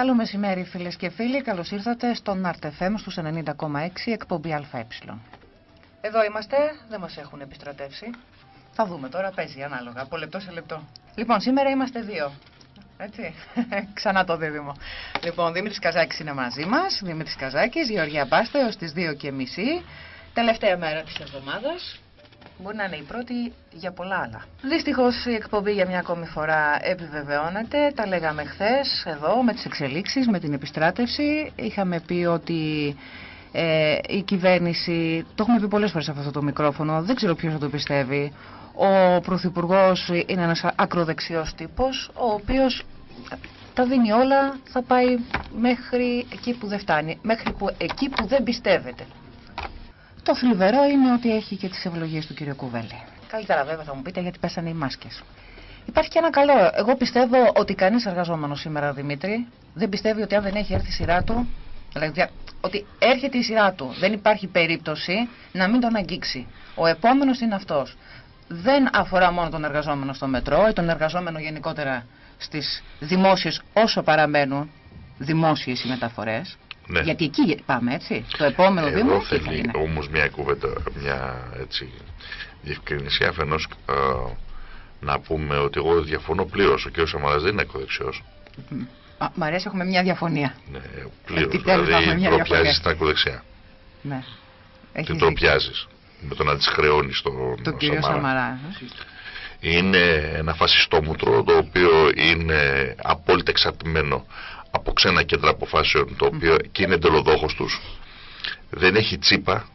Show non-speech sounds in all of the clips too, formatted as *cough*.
Καλό μεσημέρι φίλες και φίλοι, καλώς ήρθατε στον RTFM στους 90,6 εκπομπή ΑΕ. Εδώ είμαστε, δεν μας έχουν επιστρατεύσει. Θα δούμε τώρα, παίζει ανάλογα, από λεπτό σε λεπτό. Λοιπόν, σήμερα είμαστε δύο. Έτσι, *laughs* ξανά το δίδυμο. Λοιπόν, Δημήτρης Καζάκης είναι μαζί μας, Δημήτρης Καζάκης, Γεωργία Μπάστε, έως τις 2 και μισή. Τελευταία μέρα της εβδομάδας. Μπορεί να είναι η πρώτη για πολλά άλλα. Δυστυχώς η εκπομπή για μια ακόμη φορά επιβεβαιώνεται. Τα λέγαμε χθες εδώ με τις εξελίξεις, με την επιστράτευση. Είχαμε πει ότι ε, η κυβέρνηση, το έχουμε πει πολλές φορές σε αυτό το μικρόφωνο, δεν ξέρω ποιος θα το πιστεύει. Ο Πρωθυπουργός είναι ένας ακροδεξιός τύπος, ο οποίος τα δίνει όλα, θα πάει μέχρι εκεί που δεν φτάνει, μέχρι που, εκεί που δεν πιστεύετε. Το θλιβερό είναι ότι έχει και τις ευλογίες του κ. Κουβέλη. Καλύτερα βέβαια θα μου πείτε γιατί πέσανε οι μάσκες. Υπάρχει και ένα καλό. Εγώ πιστεύω ότι κανείς εργαζόμενος σήμερα, Δημήτρη, δεν πιστεύει ότι αν δεν έχει έρθει η σειρά του, δηλαδή ότι έρχεται η σειρά του, δεν υπάρχει περίπτωση να μην τον αγγίξει. Ο επόμενος είναι αυτός. Δεν αφορά μόνο τον εργαζόμενο στο μετρό ή τον εργαζόμενο γενικότερα στις δημόσιες όσο παραμένουν δημόσιες οι μεταφορές. Ναι. Γιατί εκεί πάμε, έτσι. Το επόμενο Εδώ βήμα. θέλει όμως μια κουβέντα, μια έτσι, διευκρινησία. Αφενός ε, να πούμε ότι εγώ διαφωνώ πλήρως. Ο κ. Σαμαράς δεν είναι ακροδεξιός. Μ' αρέσει, έχουμε μια διαφωνία. Ναι, πλήρως. Δηλαδή, τροπιάζει στην ακροδεξιά. Ναι. Τι τροπιάζει με το να τη χρεώνεις τον το κύριο Σαμαρά. Είναι ένα φασιστόμουτρο το οποίο είναι απόλυτα εξαρτημένο από ξένα κέντρα αποφάσεων το οποίο και είναι εντελοδόχος τους δεν έχει τσίπα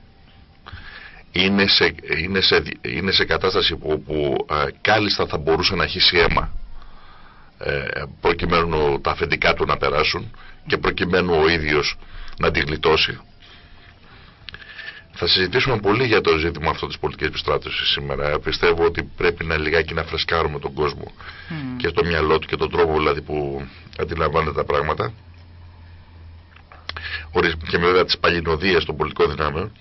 είναι σε, είναι σε, είναι σε κατάσταση που, που κάλλιστα θα μπορούσε να χύσει αίμα ε, προκειμένου τα αφεντικά του να περάσουν και προκειμένου ο ίδιος να τη γλιτώσει θα συζητήσουμε πολύ για το ζήτημα αυτό της πολιτικής επιστράτευσης σήμερα. Πιστεύω ότι πρέπει να λιγάκι να φρεσκάρουμε τον κόσμο και στο μυαλό του και τον τρόπο δηλαδή που αντιλαμβάνεται τα πράγματα. Και με βέβαια τις παλινοδίες των πολιτικών δυνάμεων.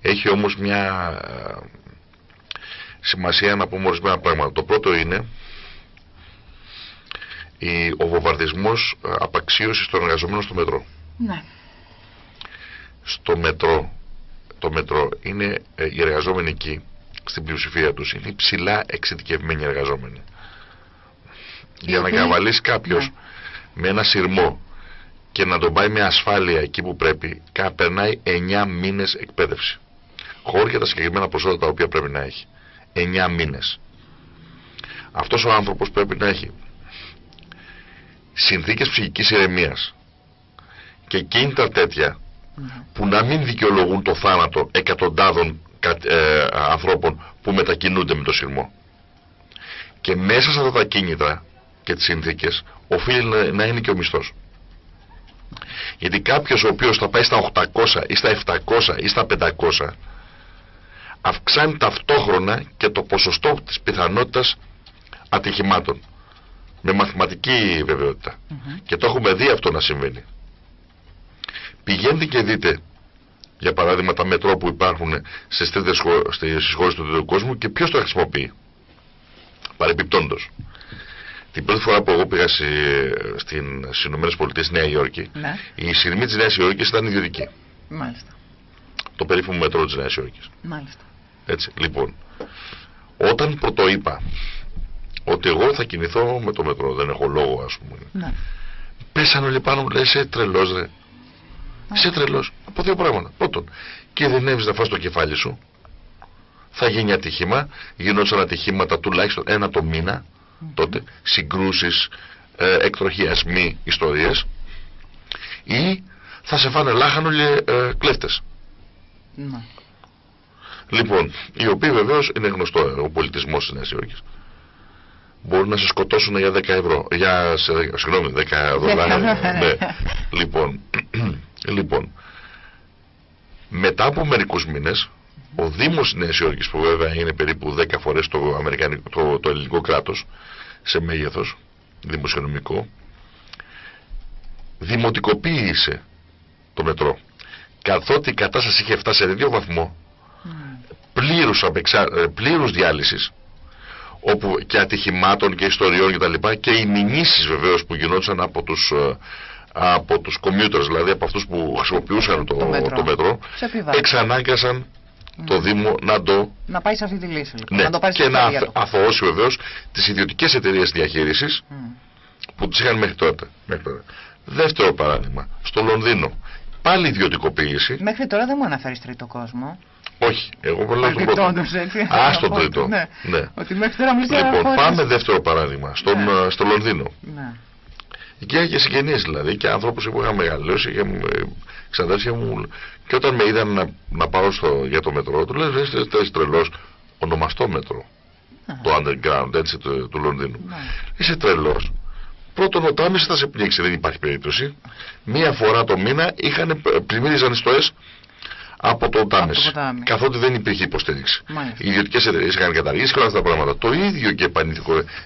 Έχει όμως μια ε, σημασία να πούμε ορισμένα πράγματα. Το πρώτο είναι ο βομβαρδισμός ε, απαξίωσης των εργαζομένων στο μετρό. Ναι στο μετρό. Το μετρό είναι ε, οι εργαζόμενοι εκεί στην πλειοψηφία τους είναι ψηλά εξειδικευμένοι εργαζόμενοι. Για να καβαλήσει κάποιος ναι. με ένα σειρμό και να τον πάει με ασφάλεια εκεί που πρέπει περνάει 9 μήνες εκπαίδευση. Χωρίς για τα συγκεκριμένα προσόντα τα οποία πρέπει να έχει. 9 μήνες. Αυτός ο άνθρωπος πρέπει να έχει συνθήκες ψυχικής ηρεμίας και κίνητρα τέτοια που να μην δικαιολογούν το θάνατο εκατοντάδων ε, ανθρώπων που μετακινούνται με το σειρμό. Και μέσα σε αυτά τα κίνητρα και τις συνθήκες οφείλει να είναι και ο μισθός. Γιατί κάποιος ο οποίος θα πάει στα 800 ή στα 700 ή στα 500 αυξάνει ταυτόχρονα και το ποσοστό της πιθανότητας ατυχημάτων. Με μαθηματική βεβαιότητα. Και το έχουμε δει αυτό να συμβαίνει. Πηγαίνετε και δείτε, για παράδειγμα, τα μετρό που υπάρχουν στις, στις χώρες του τρίτου κόσμου και ποιος το χρησιμοποιεί. Παρεπιπτόντος. Την πρώτη φορά που εγώ πήγα στις Ηνωμένες Πολιτείες Νέα Υόρκη, ναι. η σειρμή της Νέας Υόρκης ήταν ιδιωτική. Μάλιστα. Το περίφημο μετρό της Νέας Υόρκης. Μάλιστα. Έτσι, λοιπόν. Όταν πρωτοείπα ότι εγώ θα κινηθώ με το μετρό, δεν έχω λόγο ας πούμε. Ναι. Πέσανε όλοι πάνω μου, λέει, είσαι τρελός ρε. Είσαι τρελός από δύο πράγματα. Πρώτον, κινδυνεύεις να φας το κεφάλι σου. Θα γίνει ατυχήμα. Γινόντουσαν ατυχήματα τουλάχιστον ένα το μήνα. Τότε συγκρούσεις, ε, εκτροχιασμοί, ιστορίες. Ή θα σε φάνε λάχανο ε, κλέφτες. Ναι. Λοιπόν, οι οποίοι βεβαίως είναι γνωστό ε, ο πολιτισμός της Νέας Υόρκης. Μπορούν να σε σκοτώσουν για 10 ευρώ. Για, συγγνώμη, 10 δολάρια. ναι. Λοιπόν, Λοιπόν, μετά από μερικούς μήνες, ο Δήμος Νέας Υόρκης, που βέβαια είναι περίπου 10 φορές το, αμερικανικό, το, το ελληνικό κράτος, σε μέγεθος δημοσιονομικό, δημοτικοποίησε το μετρό. Καθότι η κατάσταση είχε φτάσει σε δύο βαθμό mm. πλήρους, απεξα... Ε, πλήρους διάλυσης, όπου και ατυχημάτων και ιστοριών κτλ. Και, και οι μηνύσεις βεβαίως που γινόντουσαν από τους, ε, από τους commuters, δηλαδή από αυτούς που χρησιμοποιούσαν το, το μέτρο, το μέτρο εξανάγκασαν το Δήμο να το. Να πάει σε αυτή τη λύση. Λοιπόν. Ναι, να το πάει και να αθωώσει βεβαίως τις ιδιωτικές εταιρείες διαχείρισης που τις είχαν μέχρι τότε. μέχρι τότε. Δεύτερο παράδειγμα, στο Λονδίνο. Πάλι ιδιωτικοποίηση. Μέχρι τώρα δεν μου αναφέρεις τρίτο κόσμο. Όχι, εγώ πολύ τον πρώτο. Α, στον τρίτο. Ναι. ναι. Ότι μέχρι τώρα Λοιπόν, πάμε δεύτερο παράδειγμα. Στον, ναι. Ε, στο Λονδίνο. Ναι. Εκεί είχε συγγενείς δηλαδή και άνθρωπου που είχαν μεγαλώσει και ξαδέρφια μου. Και όταν με είδαν να, να πάω στο, για το μετρό, του λένε Είσαι τρελός. Ονομαστό μετρό. Το underground έτσι του, του Λονδίνου. Ναι. Είσαι τρελός. Πρώτον, ο Τάμις θα σε πνίξει, δεν υπάρχει περίπτωση. Μία φορά το μήνα είχαν, πλημμύριζαν στο ΕΣ από το Τάμις. Καθότι δεν υπήρχε υποστήριξη. Οι ιδιωτικές εταιρείες είχαν καταργήσει και όλα αυτά τα πράγματα. Το ίδιο και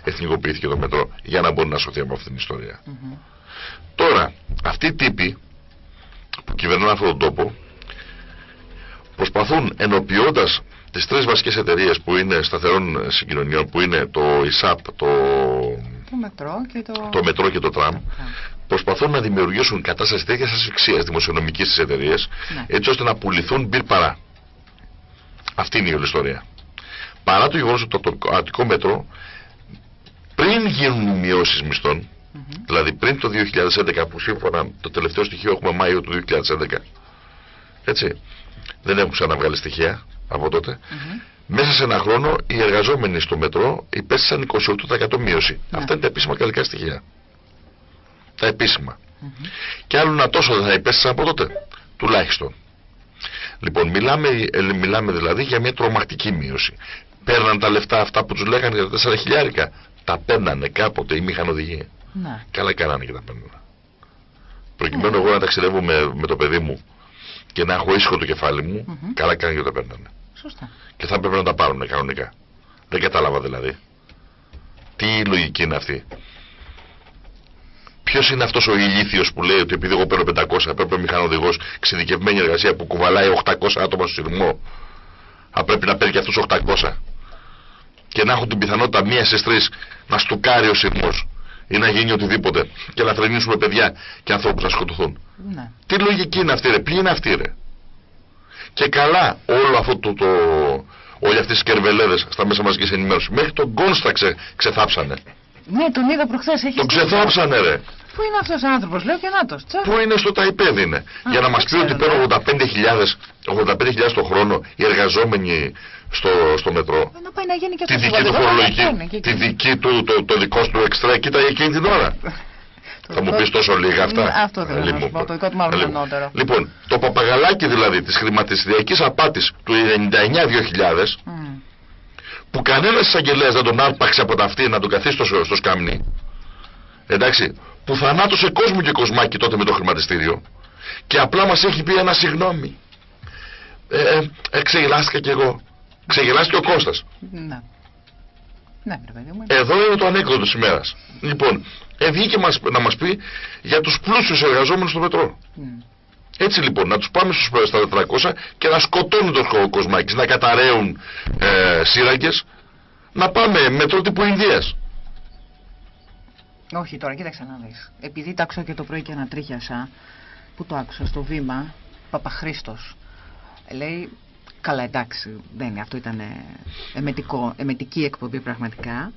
εθνικοποιήθηκε το μετρό για να μπορεί να σωθεί από αυτήν την ιστορία. Τώρα, αυτοί οι τύποι που κυβερνούν αυτόν τον τόπο προσπαθούν ενοποιώντας τις τρεις βασικές εταιρείες που είναι σταθερών συγκοινωνιών, που είναι το ΙΣΑΠ, το το μετρό και το, το, μετρό και το τραμ ναι. Προσπαθούν να δημιουργήσουν κατάσταση τέτοιας ασφυξίας δημοσιονομικής στις εταιρείες ναι. έτσι ώστε να πουληθούν μπυρ παρά. Αυτή είναι η όλη ιστορία. Παρά το γεγονός ότι το, το Αττικό μέτρο πριν γίνουν οι μειώσεις μισθών, δηλαδή πριν το 2011 που σύμφωνα το τελευταίο στοιχείο έχουμε Μάιο του 2011, έτσι, δεν έχουν ξαναβγάλει στοιχεία από τότε, μέσα σε ένα χρόνο οι εργαζόμενοι στο μετρό υπέστησαν 28% μείωση. Ναι. Αυτά είναι τα επίσημα καλλικά στοιχεία. Τα επίσημα. Mm Και άλλο ένα τόσο δεν θα υπέστησαν από τότε. Τουλάχιστον. Λοιπόν, μιλάμε, ε, μιλάμε δηλαδή για μια τρομακτική μείωση. Παίρναν τα λεφτά αυτά που τους λέγανε για τα 4 χιλιάρικα. Τα παίρνανε κάποτε οι μηχανοδηγοί. Ναι. Καλά κάνανε και τα παίρνανε. Προκειμένου ναι. εγώ να ταξιδεύω με, με το παιδί μου και να έχω ήσυχο το κεφάλι μου, mm καλά κάνανε και τα παίρνανε. Σωστά. Και θα πρέπει να τα πάρουν κανονικά. Δεν κατάλαβα δηλαδή. Τι λογική είναι αυτή. Ποιος είναι αυτός ο ηλίθιος που λέει ότι επειδή εγώ παίρνω 500 πρέπει ο μηχανοδηγό εξειδικευμένη εργασία που κουβαλάει 800 άτομα στο σειρμό, θα πρέπει να παίρνει και αυτούς 800. Και να έχουν την πιθανότητα μία στις τρεις να στουκάρει ο σειρμός ή να γίνει οτιδήποτε και να θρενήσουμε παιδιά και ανθρώπους να σκοτωθούν. Ναι. Τι λογική είναι αυτή, ρε, ποιοι είναι αυτοί, ρε; Και καλά όλο αυτό το, το όλοι αυτές τις κερβελέδες στα μέσα μαζικής ενημέρωσης. Μέχρι τον Κόνστα ξε, ξεθάψανε. Ναι, τον είδα προχθές. Έχει τον ξεθάψανε ρε. Πού είναι αυτός ο άνθρωπος, λέω και νάτος. Πού είναι στο Ταϊπέδι είναι. Για να μας πει ότι παίρνουν 85.000 85 το χρόνο οι εργαζόμενοι στο, στο μετρό. Ε, να πάει να γίνει και τη δική του φορολογική, τη δική του, το, το δικό του εξτρά, κοίτα εκείνη την ώρα. Θα μου πεις τόσο λίγα αυτά; Ναι, αυτό δεν θέλω να πω, το δικό του μαύρο λοιπόν, λοιπόν, το παπαγαλάκι δηλαδή της χρηματιστηριακής απάτης του 99-2000 που κανένας εισαγγελέας δεν τον άρπαξε από τα αυτή να τον καθίσει στο, στο σκάμνι. Εντάξει, που θανάτωσε κόσμο και κοσμάκι τότε με το χρηματιστήριο και απλά μας έχει πει ένα συγγνώμη. Ε, ε, ε ξεγελάστηκα κι εγώ. Ξεγελάστηκε ο Κώστας. Ναι. Ναι, Εδώ είναι το ανέκδοτο της ημέρας. Λοιπόν, ε, βγήκε μας, να μας πει για τους πλούσιους εργαζόμενους στο μετρό. Mm. Έτσι λοιπόν, να τους πάμε στους, στα 400 και να σκοτώνουν τον κοσμάκης, να καταραίουν ε, σύραγγες, να πάμε μετρό τύπου Ινδίας. Όχι τώρα, κοίταξε να δεις. Επειδή τα άκουσα και το πρωί και ανατρίχιασα, που το άκουσα στο βήμα, Παπαχρήστος. Λέει, καλά εντάξει, δεν είναι, αυτό ήταν εμετικό, εμετική εκπομπή πραγματικά.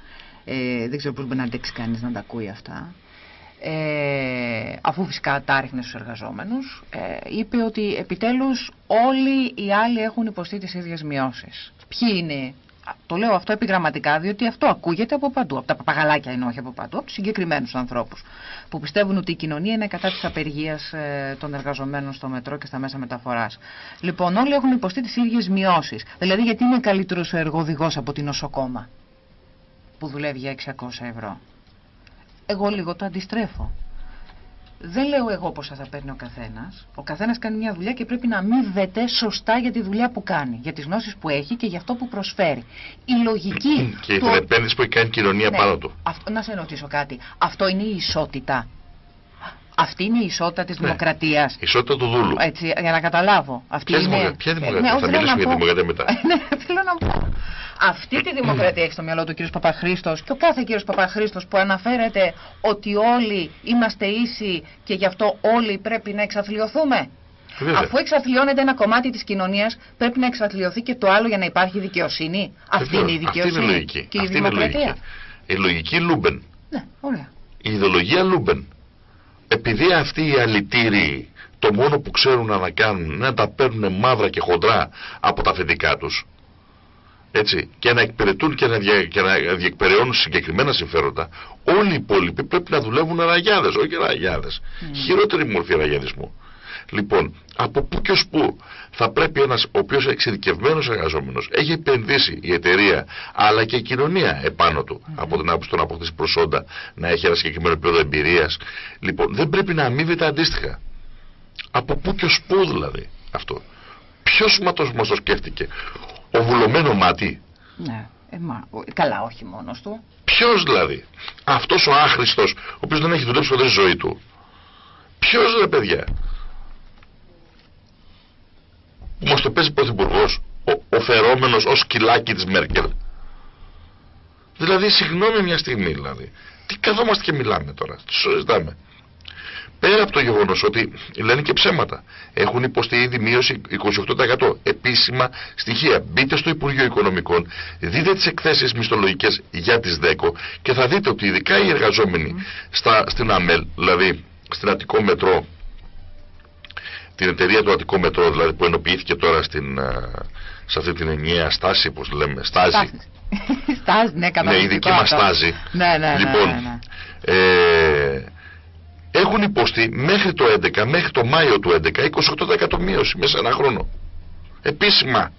Ε, δεν ξέρω πώς μπορεί να αντέξει κανείς να τα ακούει αυτά. Ε, αφού φυσικά τα άριχνε στους εργαζόμενους, ε, είπε ότι επιτέλους όλοι οι άλλοι έχουν υποστεί τις ίδιες μειώσεις. Ποιοι είναι το λέω αυτό επιγραμματικά, διότι αυτό ακούγεται από παντού. Από τα παπαγαλάκια είναι όχι από παντού, από τους συγκεκριμένους ανθρώπους. Που πιστεύουν ότι η κοινωνία είναι κατά της απεργίας ε, των εργαζομένων στο μετρό και στα μέσα μεταφοράς. Λοιπόν, όλοι έχουν υποστεί τις ίδιες μειώσεις. Δηλαδή, γιατί είναι καλύτερος ο εργοδηγός από την νοσοκόμα που δουλεύει για 600 ευρώ; Εγώ λίγο το αντιστρέφω. Δεν λέω εγώ πόσα θα παίρνει ο καθένας. Ο καθένας κάνει μια δουλειά και πρέπει να αμείβεται σωστά για τη δουλειά που κάνει, για τις γνώσεις που έχει και για αυτό που προσφέρει. Η λογική. *clears throat* και η επένδυση που έχει κάνει η κοινωνία ναι, πάνω του. Αυτό, να σε ρωτήσω κάτι. Αυτό είναι η ισότητα. Αυτή είναι η ισότητα της ναι. δημοκρατίας. Η ισότητα του δούλου. Έτσι, για να καταλάβω. Αυτή ποια είναι... δημοκρατία, ποια δημοκρατία; Ε, ναι, θα μιλήσουμε για δημοκρατία μετά. *laughs* ναι, θέλω να πω. Αυτή τη δημοκρατία έχει στο μυαλό του κ. Παπαχρήστος και ο κάθε κ. Παπαχρήστος που αναφέρεται ότι όλοι είμαστε ίσοι και γι' αυτό όλοι πρέπει να εξαθλιωθούμε. Βέβαια. Αφού εξαθλιώνεται ένα κομμάτι της κοινωνίας, πρέπει να εξαθλιωθεί και το άλλο για να υπάρχει δικαιοσύνη. Αυτή Βεβαίως. είναι η δικαιοσύνη. Αυτή είναι η λογική. Και η Αυτή είναι η δημοκρατία. λογική. Η λογική Λούμπεν. Ναι, ωραία. Η ιδεολογία Λούμπεν. Επειδή αυτοί οι αλητήριοι το μόνο που ξέρουν να κάνουν είναι να τα παίρνουν μαύρα και χοντρά από τα αφεντικά τους έτσι, και να εκπαιδευτούν και να, δια, και να διεκπεραιώνουν συγκεκριμένα συμφέροντα, όλοι οι υπόλοιποι πρέπει να δουλεύουν ραγιάδες, όχι ραγιάδες. Χειρότερη μορφή ραγιαδισμού. Λοιπόν, από πού και ως πού θα πρέπει ένας ο οποίος εξειδικευμένος εργαζόμενος έχει επενδύσει η εταιρεία αλλά και η κοινωνία επάνω του από την άποψη του να αποκτήσει προσόντα, να έχει ένα συγκεκριμένο επίπεδο εμπειρίας. Λοιπόν, δεν πρέπει να αμείβεται αντίστοιχα. Από πού και ως πού δηλαδή αυτό. Ποιος μας μας το σκέφτηκε; Ο βουλωμένο μάτι. Ναι. Ε, μα, ο- καλά, όχι μόνος του. Ποιος δηλαδή; Αυτός ο άχρηστος ο οποίος δεν έχει δουλέψει ποτέ στη ζωή του. Ποιος ρε παιδιά; Που μας το παίζει πρωθυπουργός. Ο, ο φερόμενος ως σκυλάκι της Μέρκελ. Δηλαδή συγγνώμη μια στιγμή δηλαδή. Τι καθόμαστε και μιλάμε τώρα. Τι συζητάμε. Πέρα από το γεγονός ότι λένε και ψέματα. Έχουν υποστεί ήδη μείωση 28% επίσημα στοιχεία. Μπείτε στο Υπουργείο Οικονομικών, δείτε τις εκθέσεις μισθολογικές για τις ΔΕΚΟ και θα δείτε ότι ειδικά οι εργαζόμενοι στα, στην ΑΜΕΛ, δηλαδή στην Αττικό Μετρό, την εταιρεία του Αττικό Μετρό, δηλαδή που ενοποιήθηκε τώρα στην, α, σε αυτή την ενιαία στάση, όπως λέμε, στάση. Στάζει. *laughs* Στάζει, ναι, Ναι, η καταπληκτικό δική μας αυτό. στάση. Ναι, ναι, ναι. Λοιπόν, ναι, ναι. ε, έχουν υποστεί μέχρι το 11, μέχρι το Μάιο του 11, 28% μείωση μέσα σε ένα χρόνο. Επίσημα.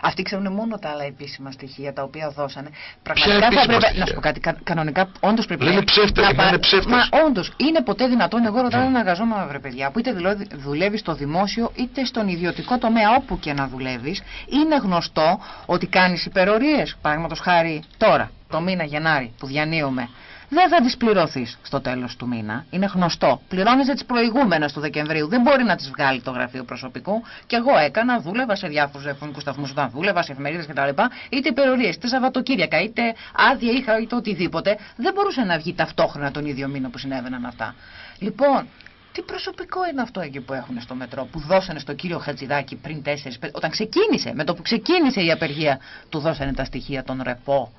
Αυτοί ξέρουν μόνο τα άλλα επίσημα στοιχεία τα οποία δώσανε. Ποια Πραγματικά θα επίσημα έπρεπε. στοιχεία; Να σου πω κάτι. κα- κανονικά, όντως πρέπει Λένε να- ψεύτες, να εμένα είναι πα- ψεύτες. Μα όντως, είναι ποτέ δυνατόν. Εγώ ρωτάω Ναι. έναν εργαζόμενο, βρε παιδιά, που είτε δουλεύει, δουλεύεις στο δημόσιο είτε στον ιδιωτικό τομέα, όπου και να δουλεύεις, είναι γνωστό ότι κάνεις υπερορίες. Παραδείγματος χάρη τώρα, το μήνα Γενάρη που διανύουμε. Δεν θα τις πληρωθείς στο τέλος του μήνα. Είναι γνωστό. Πληρώνεσαι τις προηγούμενες του Δεκεμβρίου. Δεν μπορεί να τις βγάλει το γραφείο προσωπικού. Και εγώ έκανα, δούλευα σε διάφορους διαφωνικού σταθμούς όταν δούλευα, σε εφημερίδες κτλ. Είτε υπερορίες, είτε Σαββατοκύριακα, είτε άδεια είχα, είτε οτιδήποτε. Δεν μπορούσε να βγει ταυτόχρονα τον ίδιο μήνα που συνέβαιναν αυτά. Λοιπόν, τι προσωπικό είναι αυτό εκεί που έχουν στο μετρό, που δώσανε στον κύριο Χατζηδάκη πριν 4 όταν ξεκίνησε, με το που ξεκίνησε η απεργία, του δώσανε τα στοιχεία των ρεπό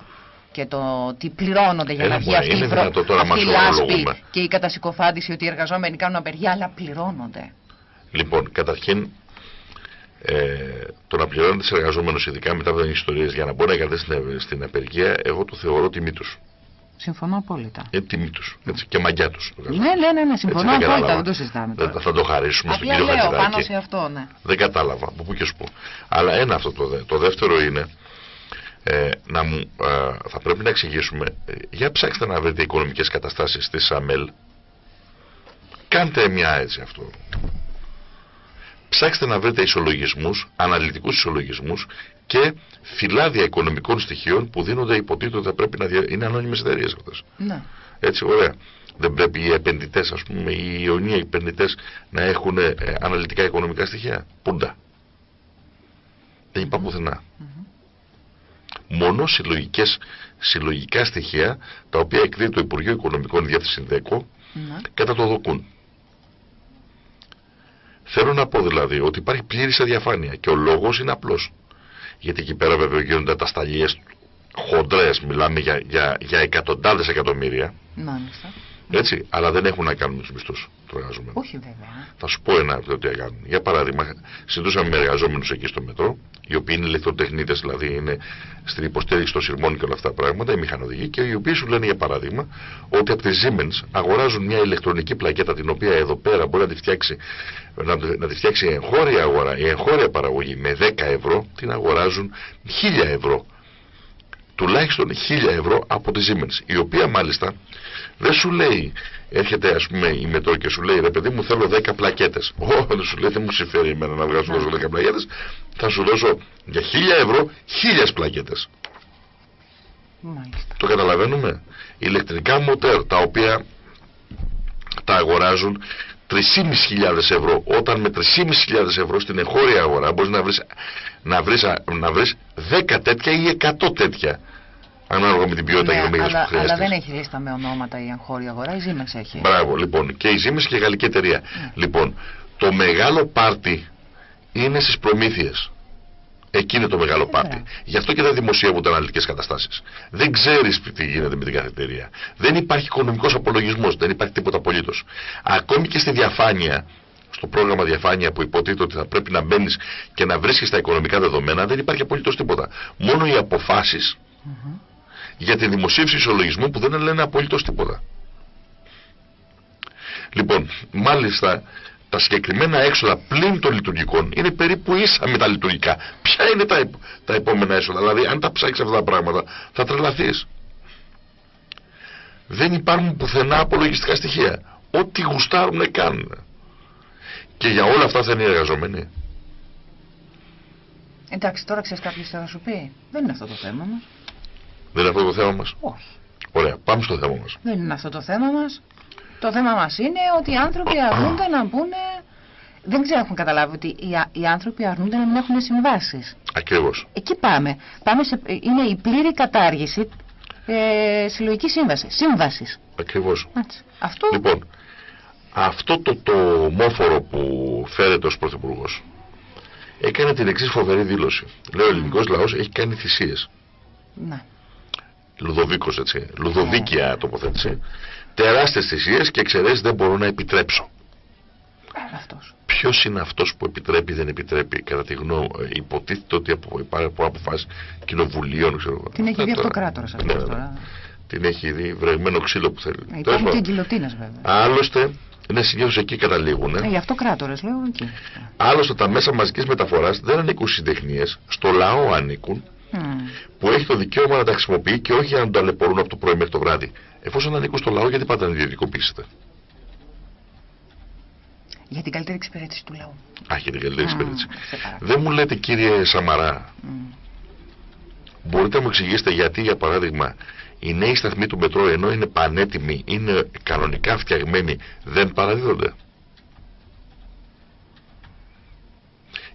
και το τι πληρώνονται για Έλα, να βγει μωρέ, αυτή, η, είναι βρο... δυνατό τώρα αυτή η μας λάσπη ορολογούμε. και η κατασυκοφάντηση ότι οι εργαζόμενοι κάνουν απεργία, αλλά πληρώνονται. Λοιπόν, καταρχήν, ε, το να πληρώνει τους εργαζόμενους, ειδικά μετά από τις ιστορίες, για να μπορεί να κρατήσει στην, στην απεργία, εγώ το θεωρώ τιμή τους. Συμφωνώ απόλυτα. Είναι τιμή τους. Και μαγιά τους. Ναι, ναι, ναι, ναι συμφωνώ δεν απόλυτα, κατάλαβα. δεν το συζητάμε. Δεν τώρα. θα το χαρίσουμε στον Απλά κύριο λέω πάνω Χατζηδάκη. σε αυτό, ναι. Δεν κατάλαβα από πού και ως πού. Αλλά ένα αυτό το, δε. το δεύτερο είναι ε, να μου, ε, θα πρέπει να εξηγήσουμε ε, για ψάξτε να βρείτε οικονομικές καταστάσεις της ΑΜΕΛ κάντε μια έτσι αυτό ψάξτε να βρείτε ισολογισμούς αναλυτικούς ισολογισμούς και φυλάδια οικονομικών στοιχείων που δίνονται υποτίθεται ότι θα πρέπει να δια... είναι ανώνυμες εταιρείες αυτές ναι. έτσι, ωραία. Δεν πρέπει οι επενδυτές, ας πούμε, οι ιονίοι επενδυτές να έχουν ε, αναλυτικά οικονομικά στοιχεία. Πούντα. Δεν υπάρχει πουθενά. Μόνο συλλογικές, συλλογικά στοιχεία τα οποία εκδίδει το Υπουργείο Οικονομικών Διεύθυνση ΔΕΚΟ ναι. κατά το δοκούν. Θέλω να πω δηλαδή ότι υπάρχει πλήρης αδιαφάνεια και ο λόγος είναι απλός. Γιατί εκεί πέρα βέβαια γίνονται τα σταλίες χοντρές, μιλάμε για, για, για εκατοντάδες εκατομμύρια. Μάλιστα. Έτσι, αλλά δεν έχουν να κάνουν με τους μισθούς τους εργαζομένους. Όχι βέβαια. Θα σου πω ένα το τι κάνουν. Για παράδειγμα, συζητούσαμε με εργαζόμενους εκεί στο μετρό, οι οποίοι είναι ηλεκτροτεχνίτες, δηλαδή είναι στην υποστήριξη των σειρμών και όλα αυτά τα πράγματα, οι μηχανοδηγοί, και οι οποίοι σου λένε για παράδειγμα ότι από τη Siemens αγοράζουν μια ηλεκτρονική πλακέτα την οποία εδώ πέρα μπορεί να τη φτιάξει, να, να τη φτιάξει η εγχώρια αγορά, η εγχώρια παραγωγή με 10 ευρώ, την αγοράζουν 1000 ευρώ τουλάχιστον 1000 ευρώ από τη Siemens η οποία μάλιστα δεν σου λέει έρχεται ας πούμε η μετρό και σου λέει ρε παιδί μου θέλω 10 πλακέτες Ω, δεν σου λέει δεν μου συμφέρει εμένα να βγάζω δώσω 10 πλακέτες. Θα σου δώσω για 1000 ευρώ 1000 πλακέτες. Μάλιστα. το καταλαβαίνουμε. Ηλεκτρικά μοτέρ τα οποία τα αγοράζουν 3.500 ευρώ. Όταν με 3.500 ευρώ στην εγχώρια αγορά μπορείς να βρεις, να βρεις, να βρεις 10 τέτοια ή 100 τέτοια ανάλογα με την ποιότητα ναι, και το μέγεθο που χρειάζεται. Αλλά δεν έχει λίστα με ονόματα η εγχώρια αγορά, η Siemens έχει. Μπράβο, λοιπόν. Και η Siemens και η γαλλική εταιρεία. Ναι. Λοιπόν, το μεγάλο πάρτι είναι στις προμήθειες. Εκεί είναι το μεγάλο πάρτι. Γι' αυτό και δεν δημοσιεύονται αναλυτικές καταστάσεις. Δεν ξέρεις τι γίνεται με την κάθε εταιρεία. Δεν υπάρχει οικονομικός απολογισμός. Δεν υπάρχει τίποτα απολύτως. Ακόμη και στη διαφάνεια, στο πρόγραμμα διαφάνεια που υποτίθεται ότι θα πρέπει να μπαίνεις και να βρίσκεις τα οικονομικά δεδομένα, δεν υπάρχει απολύτως τίποτα. Μόνο οι αποφάσεις για τη δημοσίευση ισολογισμού που δεν λένε απολύτως τίποτα. Λοιπόν, μάλιστα τα συγκεκριμένα έξοδα πλην των λειτουργικών είναι περίπου ίσα με τα λειτουργικά. Ποια είναι τα, τα επόμενα έσοδα, δηλαδή αν τα ψάξεις αυτά τα πράγματα θα τρελαθείς. Δεν υπάρχουν πουθενά απολογιστικά στοιχεία. Ό,τι γουστάρουν να κάνουν. Και για όλα αυτά θα είναι οι εργαζόμενοι. Εντάξει, τώρα ξέρεις κάποιος τι θα σου πει. Δεν είναι αυτό το θέμα μας. Δεν είναι αυτό το θέμα μας. Όχι. Ωραία, πάμε στο θέμα μας. Δεν είναι αυτό το θέμα μας. Το θέμα μας είναι ότι οι άνθρωποι αρνούνται να πούνε. Δεν ξέρω, έχουν καταλάβει ότι οι, οι άνθρωποι αρνούνται να μην έχουν συμβάσεις. Ακριβώς. Εκεί πάμε. πάμε σε, είναι η πλήρη κατάργηση ε, συλλογικής σύμβασης. Σύμβασης. Ακριβώς. Αυτό... Λοιπόν, αυτό το, το μόφορο που φέρεται ως πρωθυπουργός έκανε την εξής φοβερή δήλωση. Λέει ο ελληνικός λαός έχει κάνει θυσίες. Ναι. Λουδοβίκος έτσι. Λουδοβίκια ναι. τοποθέτηση. Τεράστιες θυσίες και εξαιρέσεις δεν μπορώ να επιτρέψω. Αυτός. Ποιος είναι αυτός που επιτρέπει ή δεν επιτρέπει, κατά τη γνώμη υποτίθεται ότι από, από αποφάσει κοινοβουλίων, ξέρω Την έχει δει αυτοκράτορας αυτός ναι, ναι, τώρα. Την έχει δει βρεγμένο ξύλο που θέλει. Ε, υπάρχουν και γκυλοτίνε βέβαια. Άλλωστε, είναι συνήθως εκεί καταλήγουν. Ε, γι' αυτό κράτορε λέω εκεί. Άλλωστε τα μέσα μαζικής μεταφοράς δεν ανήκουν στις τεχνίες, στο λαό ανήκουν που έχει το δικαίωμα να τα χρησιμοποιεί και όχι να τον ταλαιπωρούν από το πρωί μέχρι το βράδυ. Εφόσον ανήκουν στο λαό, γιατί πάντα να ιδιωτικοποιήσετε; Για την καλύτερη εξυπηρέτηση του λαού. Α, για την καλύτερη εξυπηρέτηση. Δεν μου λέτε κύριε Σαμαρά, μπορείτε να μου εξηγήσετε γιατί για παράδειγμα οι νέοι σταθμοί του μετρό ενώ είναι πανέτοιμοι, είναι κανονικά φτιαγμένοι, δεν παραδίδονται;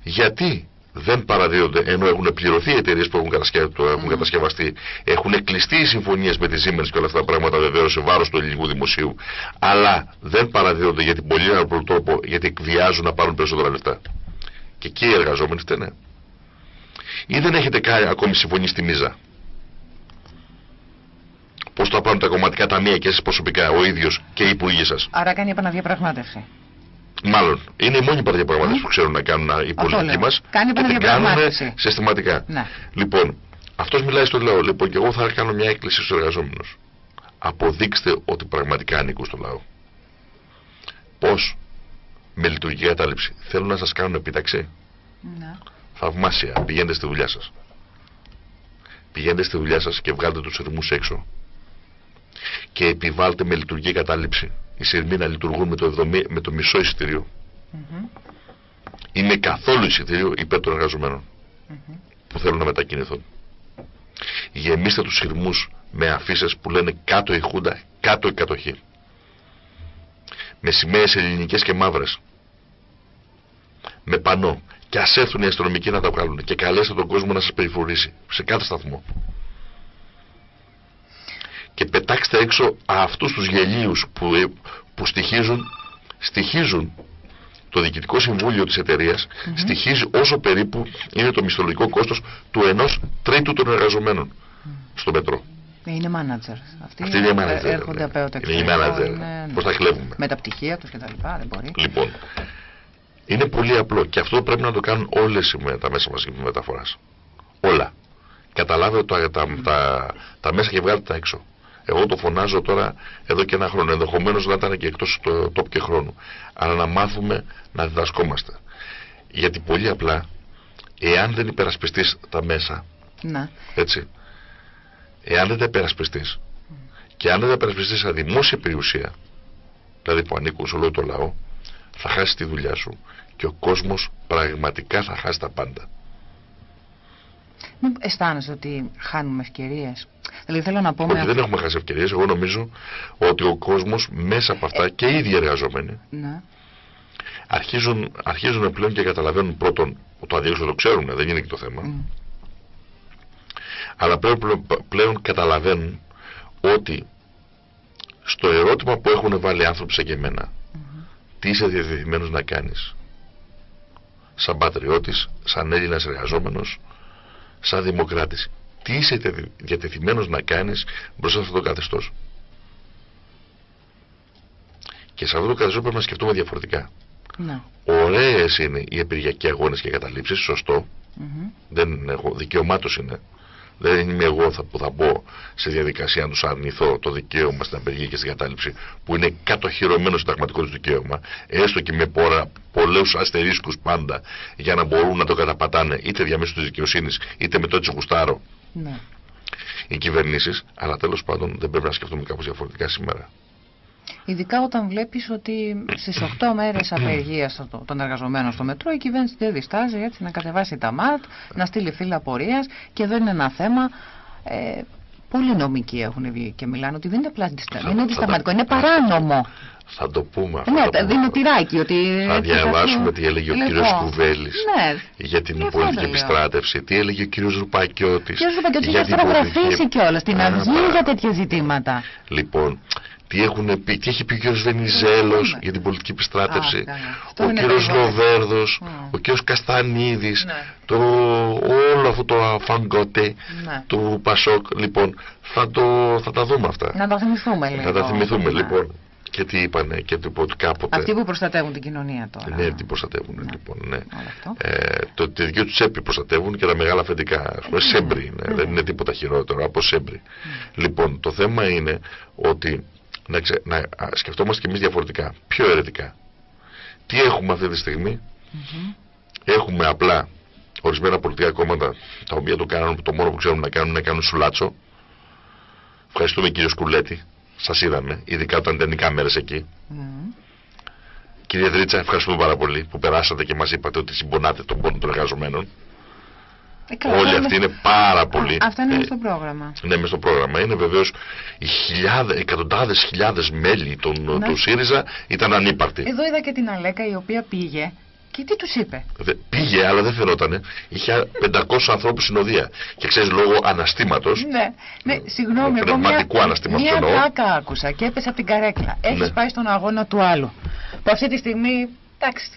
Γιατί δεν παραδίδονται ενώ έχουν πληρωθεί οι εταιρείες που έχουν, έχουν mm. κατασκευαστεί. Έχουν κλειστεί οι συμφωνίες με τη Siemens και όλα αυτά τα πράγματα βεβαίως σε βάρος του ελληνικού δημοσίου. Αλλά δεν παραδίδονται γιατί πολύ άλλο τρόπο γιατί εκβιάζουν να πάρουν περισσότερα λεφτά. Και εκεί οι εργαζόμενοι φταίνε. Ή δεν έχετε κάνει ακόμη συμφωνεί στη Μίζα; Πώς θα πάρουν τα κομματικά ταμεία και εσείς προσωπικά ο ίδιος και οι υπουργοί σας; Άρα κάνει επαναδιαπραγμάτευση. Μάλλον είναι η μόνη παραδιαπραγμάτευση mm. που ξέρουν να κάνουν οι πολιτικοί μας. Κάνει και την κάνουν συστηματικά. Ναι. Λοιπόν, αυτός μιλάει στο λαό. Λοιπόν, και εγώ θα κάνω μια έκκληση στους εργαζόμενους. Αποδείξτε ότι πραγματικά ανήκουν στο λαό. Πώς; Με λειτουργική κατάληψη θέλουν να σας κάνουν επίταξη. Ναι. Θαυμάσια. Πηγαίνετε στη δουλειά σας. Πηγαίνετε στη δουλειά σας και βγάλτε τους ερμούς έξω. Και επιβάλλετε με λειτουργική κατάληψη οι σειρμοί να λειτουργούν με το, 70, με το μισό εισιτήριο. Mm -hmm. Είναι καθόλου εισιτήριο υπέρ των εργαζομένων mm -hmm. που θέλουν να μετακινηθούν. Γεμίστε τους σειρμούς με αφήσει που λένε κάτω η Χούντα, κάτω η κατοχή. Με σημαίες ελληνικές και μαύρες. Με πανό. Και ας έρθουν οι αστυνομικοί να τα βγάλουν. Και καλέστε τον κόσμο να σας περιφορήσει. Σε κάθε σταθμό και πετάξτε έξω αυτούς τους γελίους που, ε, που στοιχίζουν, στοιχίζουν το διοικητικό συμβούλιο της εταιρείας mm στοιχίζει όσο περίπου είναι το μισθολογικό κόστος του ενός τρίτου των εργαζομένων στο μετρό. Είναι μάνατζερ. Αυτοί, Αυτοί είναι μάνατζερ. Έρχονται από Είναι οι μάνατζερ. Πώς τα κλέβουμε. Με τα πτυχία τους και τα λοιπά. Δεν μπορεί. Λοιπόν, είναι πολύ απλό και αυτό πρέπει να το κάνουν όλες τα μέσα μας μεταφοράς. Όλα. Καταλάβετε τα, τα, τα, τα μέσα και βγάλετε τα έξω. Εγώ το φωνάζω τώρα εδώ και ένα χρόνο. Ενδεχομένως να ήταν και εκτός του τόπου και χρόνου. Αλλά να μάθουμε να διδασκόμαστε. Γιατί πολύ απλά, εάν δεν υπερασπιστείς τα μέσα. Να. Έτσι. Εάν δεν τα υπερασπιστείς και αν δεν τα υπερασπιστείς σαν δημόσια περιουσία, δηλαδή που ανήκουν σε όλο το λαό, θα χάσεις τη δουλειά σου και ο κόσμος πραγματικά θα χάσει τα πάντα. Μην αισθάνεσαι ότι χάνουμε ευκαιρίες. Δηλαδή θέλω να πω. Όχι, δεν έχουμε χάσει ευκαιρίες. Εγώ νομίζω ότι ο κόσμος μέσα από αυτά και οι ίδιοι εργαζόμενοι ναι. αρχίζουν, αρχίζουν πλέον και καταλαβαίνουν πρώτον το αδιέξοδο το ξέρουν, δεν είναι και το θέμα. Αλλά πλέον, πλέον καταλαβαίνουν ότι στο ερώτημα που έχουν βάλει άνθρωποι σαν και εμένα, τι είσαι διαδεδομένος να κάνεις σαν πατριώτης, σαν Έλληνας εργαζόμενος, σαν δημοκράτης. Τι είσαι διατεθειμένος να κάνεις μπροστά σε αυτό το καθεστώς; Και σε αυτό το καθεστώς πρέπει να σκεφτούμε διαφορετικά. Ναι. Ωραίες είναι οι επηρειακοί αγώνες και καταλήψεις, σωστό. Δεν έχω, δικαιωμάτως είναι. Δεν είμαι εγώ που θα μπω σε διαδικασία να τους αρνηθώ το δικαίωμα στην απεργία και στην κατάληψη, που είναι κατοχυρωμένο συνταγματικό τους δικαίωμα, έστω και με πολλούς αστερίσκους πάντα, για να μπορούν να το καταπατάνε είτε διαμέσου της δικαιοσύνης είτε με το έτσι γουστάρω. Ναι. Οι κυβερνήσεις, αλλά τέλος πάντων δεν πρέπει να σκεφτούμε κάπως διαφορετικά σήμερα. Ειδικά όταν βλέπεις ότι στις 8 μέρες απεργίας των εργαζομένων στο μετρό η κυβέρνηση δεν διστάζει έτσι να κατεβάσει τα ΜΑΤ, να στείλει φύλλα πορείας και εδώ είναι ένα θέμα ε, Πολλοί νομικοί έχουν βγει και μιλάνε ότι δεν είναι απλά είναι αντισταματικό, είναι παράνομο. Θα το πούμε αυτό. Ναι, δίνω τυράκι ότι. Θα διαβάσουμε τι έλεγε ο λοιπόν, κύριος Κουβέλης ναι, για την πολιτική επιστράτευση, τι έλεγε ο κύριος Ρουπακιώτης. Ο κύριος Ρουπακιώτης είχε στρογραφήσει κιόλας την αυγή για τέτοια ζητήματα. Λοιπόν, τι, έχουν πει, τι έχει πει ο κύριος Βενιζέλος για την πολιτική επιστράτευση, ο κύριος Λοβέρδος, ο κύριος Καστανίδης, ναι. το, όλο αυτό το αφαγκότε ναι. του Πασόκ. Λοιπόν, θα, το, θα τα δούμε αυτά. Να τα θυμηθούμε λίγο. Θα τα θυμηθούμε λοιπόν. Και τι είπανε και τι ότι κάποτε. Αυτοί που προστατεύουν την κοινωνία τώρα. Ναι, τι προστατεύουν ναι. λοιπόν. Ναι. Ε, το, τη δική τους τσέπη προστατεύουν και τα μεγάλα αφεντικά. Α πούμε, σέμπρι είναι. Δεν είναι τίποτα χειρότερο από σέμπρι. Λοιπόν, το θέμα είναι ότι να, ξε, να σκεφτόμαστε και εμείς διαφορετικά, πιο αιρετικά. Τι έχουμε αυτή τη στιγμή, έχουμε απλά ορισμένα πολιτικά κόμματα τα οποία το κάνουν, το μόνο που ξέρουν να κάνουν είναι να κάνουν σουλάτσο. Ευχαριστούμε κύριο Σκουλέτη, σας είδαμε, ειδικά όταν ήταν μέρες εκεί. Mm. Κυρία Δρίτσα, ευχαριστούμε πάρα πολύ που περάσατε και μας είπατε ότι συμπονάτε τον πόνο των εργαζομένων. Ε, Όλοι αυτοί είναι πάρα πολύ. Αυτό είναι ε, στο πρόγραμμα. Ναι, μέσα στο πρόγραμμα. Είναι βεβαίως οι εκατοντάδες χιλιάδες μέλη των, του ΣΥΡΙΖΑ ήταν ανύπαρτοι. Εδώ είδα και την Αλέκα η οποία πήγε και τι τους είπε; πήγε, αλλά δεν φαινότανε. Είχε 500 ανθρώπους συνοδεία. Και ξέρεις, λόγω αναστήματος. Ναι, ναι, συγγνώμη. Πνευματικού μια, αναστήματος Μια πλάκα άκουσα και έπεσε από την καρέκλα. Έχεις ναι. πάει στον αγώνα του άλλου. Που αυτή τη στιγμή, εντάξει,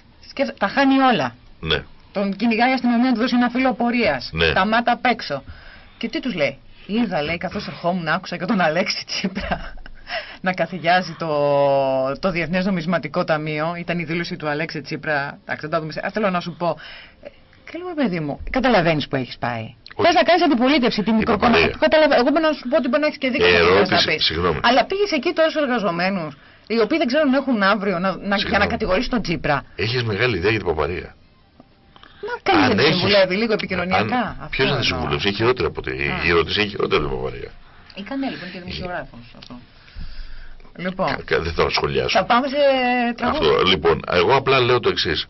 τα χάνει όλα. Ναι. Τον κυνηγάει η αστυνομία να του δώσει ένα φύλλο πορεία. Ναι. Τα μάτα απ' έξω. Και τι τους λέει; Είδα, λέει, καθώ ερχόμουν, άκουσα και τον Αλέξη Τσίπρα να καθηγιάζει το, το Διεθνές Νομισματικό Ταμείο. Ήταν η δήλωση του Αλέξη Τσίπρα. Εντάξει, δεν δούμε. θέλω να σου πω. Καλή παιδί μου, καταλαβαίνεις που έχεις πάει. Θες να κάνεις αντιπολίτευση, τη μικροκομματική. Εγώ μπορώ να σου πω ότι μπορεί να έχεις και δίκιο να πεις. Αλλά πήγες εκεί τόσους εργαζομένους, οι οποίοι δεν ξέρουν έχουν αύριο να, να, για να κατηγορήσει τον Τσίπρα. Έχεις μεγάλη ιδέα για την παπαρία. Μα κανεί δεν συμβουλεύει λίγο επικοινωνιακά. Ποιος να τη συμβουλεύσει, έχει χειρότερα από την Η ερώτηση έχει χειρότερα από την Ή κανένα λοιπόν και δημοσιογράφος αυτό. Λοιπόν, δεν θέλω να σχολιάσω. Θα πάμε σε τραγούδι. Αυτό, λοιπόν, εγώ απλά λέω το εξής.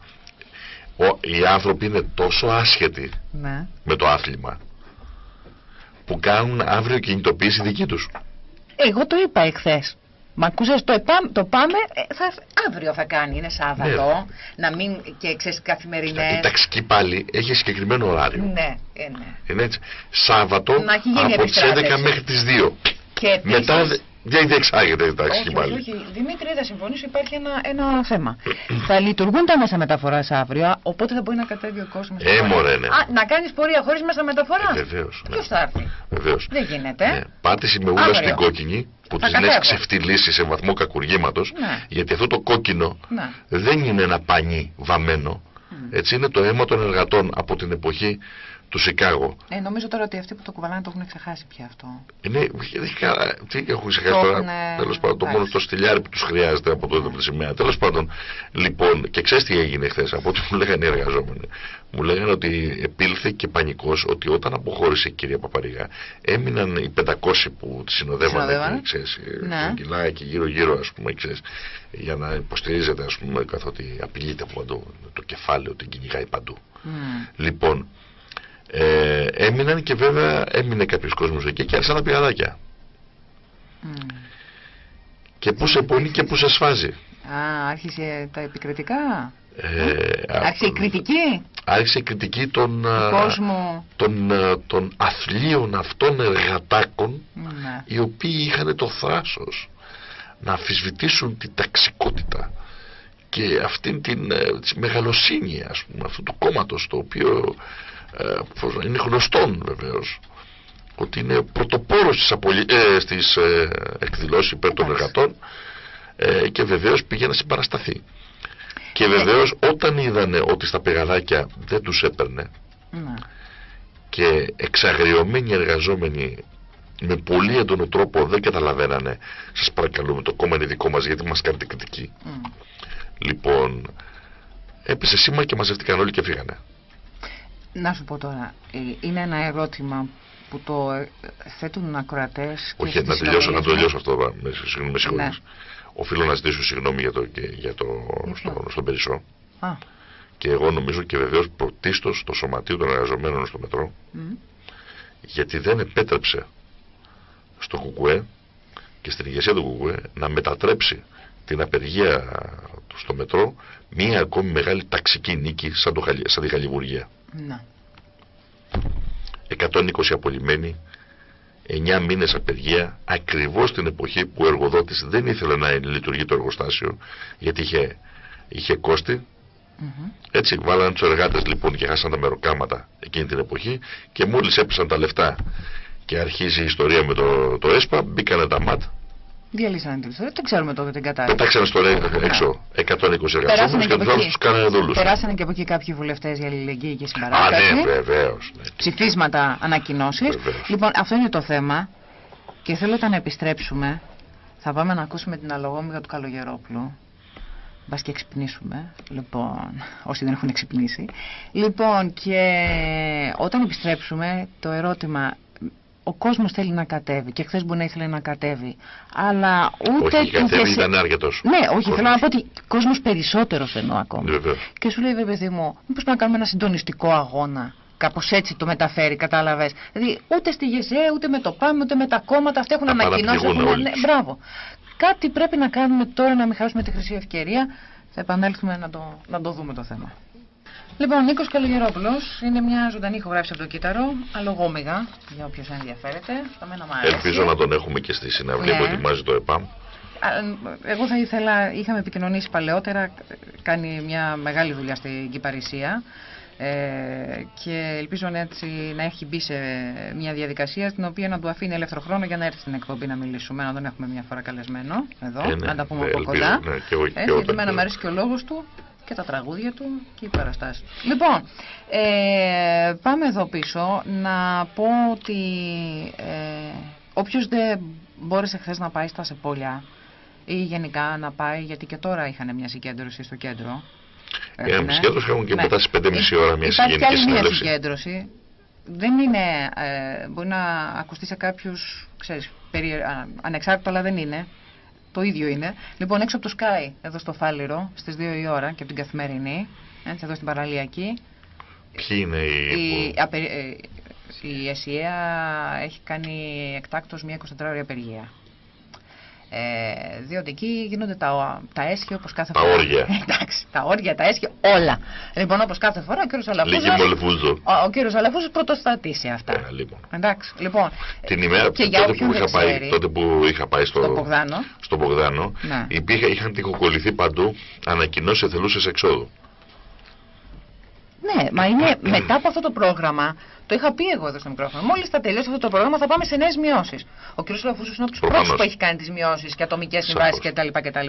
Οι άνθρωποι είναι τόσο άσχετοι ναι. με το άθλημα που κάνουν αύριο κινητοποίηση δική τους. Εγώ το είπα εχθές. Μα ακούσες το, το πάμε, ε, θα, αύριο θα κάνει, είναι Σάββατο, ναι. να μην και ξέρεις καθημερινές. Η ταξική πάλι έχει συγκεκριμένο ωράριο. Ναι, ε, ναι. Είναι έτσι. Σάββατο από τις 11 μέχρι τις 2. Και επίσης, Μετά δεν διεξάγεται η ταξική πάλι. Όχι, όχι. Δημήτρη, θα συμφωνήσω, υπάρχει ένα, ένα θέμα. θα λειτουργούν τα μέσα μεταφοράς αύριο, οπότε θα μπορεί να κατέβει ο κόσμος. Ε, μωρέ, ναι. Α, να κάνεις πορεία χωρίς μέσα μεταφορά; Ε, Βεβαίως. Ναι. Ποιος θα έρθει; Βεβαίως. Δεν γίνεται. Ναι. Πάτηση με ούλα στην κόκκινη που τη έχει ξεφτυλίσει σε βαθμό κακουργήματος. Ναι. Γιατί αυτό το κόκκινο ναι. δεν είναι ένα πανί βαμμένο. Mm. Έτσι είναι το αίμα των εργατών από την εποχή του Σικάγο. Ε, νομίζω τώρα ότι αυτοί που το κουβαλάνε το έχουν ξεχάσει πια αυτό. Ε, ναι, τι έχουν ξεχάσει τώρα; Τέλος πάντων, το μόνο το στυλιάρι που τους χρειάζεται από το mm. σημαία. Τέλος πάντων, λοιπόν, και ξέρεις τι έγινε χθες από ό,τι μου λέγανε οι εργαζόμενοι. Μου λέγανε ότι επήλθε και πανικός ότι όταν αποχώρησε η κυρία Παπαρίγα, έμειναν οι 500 που τη συνοδεύανε. Ξέρεις, ναι. και γύρω-γύρω, ας πούμε, ξέρεις, για να υποστηρίζεται, ας πούμε, καθότι απειλείται παντού. Το κεφάλαιο την κυνηγάει παντού. Mm. Λοιπόν, ε, έμειναν και βέβαια έμεινε κάποιος κόσμος εκεί και άρχισαν τα πηγαδάκια. Mm. Και πού σε πονεί και πού σε σφάζει. Α, άρχισε τα επικριτικά. Ε, άρχισε η κριτική. Άρχισε η κριτική των, των, των αθλίων αυτών εργατάκων ναι. οι οποίοι είχαν το θράσος να αμφισβητήσουν την ταξικότητα και αυτήν την, ε, μεγαλοσύνης ας πούμε αυτού του κόμματος το οποίο ε, είναι γνωστόν βεβαίως ότι είναι πρωτοπόρος στις, απολυ... ε, στις ε, εκδηλώσεις υπέρ των εργατών ε, και βεβαίως πήγε να συμπαρασταθεί. Και βεβαίως όταν είδανε ότι στα πεγαδάκια δεν τους έπαιρνε ναι. και εξαγριωμένοι εργαζόμενοι με πολύ έντονο τρόπο δεν καταλαβαίνανε σας παρακαλούμε το κόμμα είναι δικό μας γιατί μας κάνετε κριτική λοιπόν έπεσε σήμα και μαζευτήκαν όλοι και φύγανε να σου πω τώρα ε, είναι ένα ερώτημα που το ε, θέτουν ακροατές. Όχι, να τελειώσω, να το τελειώσω αυτό. Με συγχωρείς. Ναι. Οφείλω να ζητήσω συγγνώμη για το, για το, στο, στον Περισσό. Α. Και εγώ νομίζω και βεβαίως πρωτίστως το Σωματείο των Εργαζομένων στο μετρό. Γιατί δεν επέτρεψε στο Κουκουέ και στην ηγεσία του Κουκουέ να μετατρέψει την απεργία στο μετρό μία ακόμη μεγάλη ταξική νίκη σαν, το, σαν τη Χαλιβουργία. Ναι. 120 απολυμμένοι, 9 μήνες απεργία, ακριβώς την εποχή που ο εργοδότης δεν ήθελε να λειτουργεί το εργοστάσιο, γιατί είχε, είχε κόστη. Έτσι βάλανε τους εργάτες λοιπόν και χάσαν τα μεροκάματα εκείνη την εποχή και μόλις έπεσαν τα λεφτά και αρχίζει η ιστορία με το, το ΕΣΠΑ, μπήκανε τα ΜΑΤ Διαλύσανε την ιστορία. Δεν ξέρουμε τότε την κατάσταση. Πετάξανε στο έξω 120 εργαζόμενους και τους κάνανε δούλους. Περάσανε και από εκεί κάποιοι βουλευτές για αλληλεγγύη και συμπαράσταση. Α, ναι, βεβαίως. Ναι. Ψηφίσματα, ανακοινώσεις. Λοιπόν, αυτό είναι το θέμα. Και θέλω όταν επιστρέψουμε, θα πάμε να ακούσουμε την αλογόμηγα του Καλογερόπουλου. Μπας και εξυπνήσουμε. Λοιπόν, όσοι δεν έχουν εξυπνήσει. Λοιπόν, και όταν επιστρέψουμε, το ερώτημα ο κόσμος θέλει να κατέβει και χθες μπορεί να ήθελε να κατέβει. Αλλά ούτε. Όχι, κατέβει ήταν αρκετό. Ναι, όχι, θέλω να πω ότι κόσμος περισσότερος εννοώ ακόμα. Βεβαίως. Και σου λέει, βέβαια, παιδί μου, μήπως να κάνουμε ένα συντονιστικό αγώνα. Κάπως έτσι το μεταφέρει, κατάλαβες. Δηλαδή, ούτε στη ΓΕΣΕ, ούτε με το ΠΑΜ, ούτε με τα κόμματα. Αυτά έχουν ανακοινώσει. Έχουν... Ναι, μπράβο. Κάτι πρέπει να κάνουμε τώρα να μην χάσουμε τη χρυσή ευκαιρία. Θα επανέλθουμε να το, να το δούμε το θέμα. Λοιπόν, Νίκος Καλογερόπουλος είναι μια ζωντανή ηχογράφηση από το κύτταρο, αλογόμηγα, για όποιο ενδιαφέρεται. Ελπίζω να τον έχουμε και στη συναυλία ναι. που ετοιμάζει το ΕΠΑΜ. Εγώ θα ήθελα, είχαμε επικοινωνήσει παλαιότερα, κάνει μια μεγάλη δουλειά στην Κυπαρισία ε, και ελπίζω να, έτσι, να έχει μπει σε μια διαδικασία στην οποία να του αφήνει ελεύθερο χρόνο για να έρθει στην εκπομπή να μιλήσουμε, να τον έχουμε μια φορά καλεσμένο εδώ, ε, ναι, να τα πούμε από κοντά. Ναι, και εγώ, και μου αρέσει και ο λόγος του και τα τραγούδια του και οι παραστάσεις. Λοιπόν, ε, πάμε εδώ πίσω να πω ότι ε, όποιος δεν μπόρεσε χθες να πάει στα Σεπόλια ή γενικά να πάει, γιατί και τώρα είχαν μια συγκέντρωση στο κέντρο. Για μια συγκέντρωση έχουν και ναι. μετά στις 5.30 ώρα μια συγκέντρωση. Υπάρχει άλλη μια συγκέντρωση. Δεν είναι, ε, μπορεί να ακουστεί σε κάποιους, ξέρεις, περί, ανεξάρτητο αλλά δεν είναι. Το ίδιο είναι. Λοιπόν, έξω από το Sky, εδώ στο Φάληρο, στις 2 η ώρα και από την καθημερινή, έτσι, εδώ στην παραλιακή. Ποιοι είναι οι. Η, απε, ε, η ΕΣΥΑ έχει κάνει εκτάκτως μια 24 ώρια απεργία. Ε, διότι εκεί γίνονται τα, τα έσχη όπως κάθε φορά. Τα όρια. Εντάξει, τα όρια, τα έσχη, όλα. Λοιπόν, όπως κάθε φορά ο κύριος Αλαφούζο. Ο, ο κύριος Αλαφούζος πρωτοστατεί σε αυτά. Ε, λοιπόν. Εντάξει, λοιπόν. Την ημέρα και τότε, που είχα πάει, τότε που είχα πάει στο, στο Πογδάνο, στο Πογδάνο ναι. υπήρχε, είχαν τυχοκολληθεί παντού ανακοινώσει εθελούσες εξόδου. Ναι, μα είναι μετά από αυτό το πρόγραμμα το είχα πει εγώ εδώ στο μικρόφωνο. Μόλις θα τελειώσει αυτό το πρόγραμμα θα πάμε σε νέες μειώσεις. Ο κ. Λαφούσος είναι από τους πρώτους που έχει κάνει τις μειώσεις και ατομικές συμβάσεις κτλ, κτλ.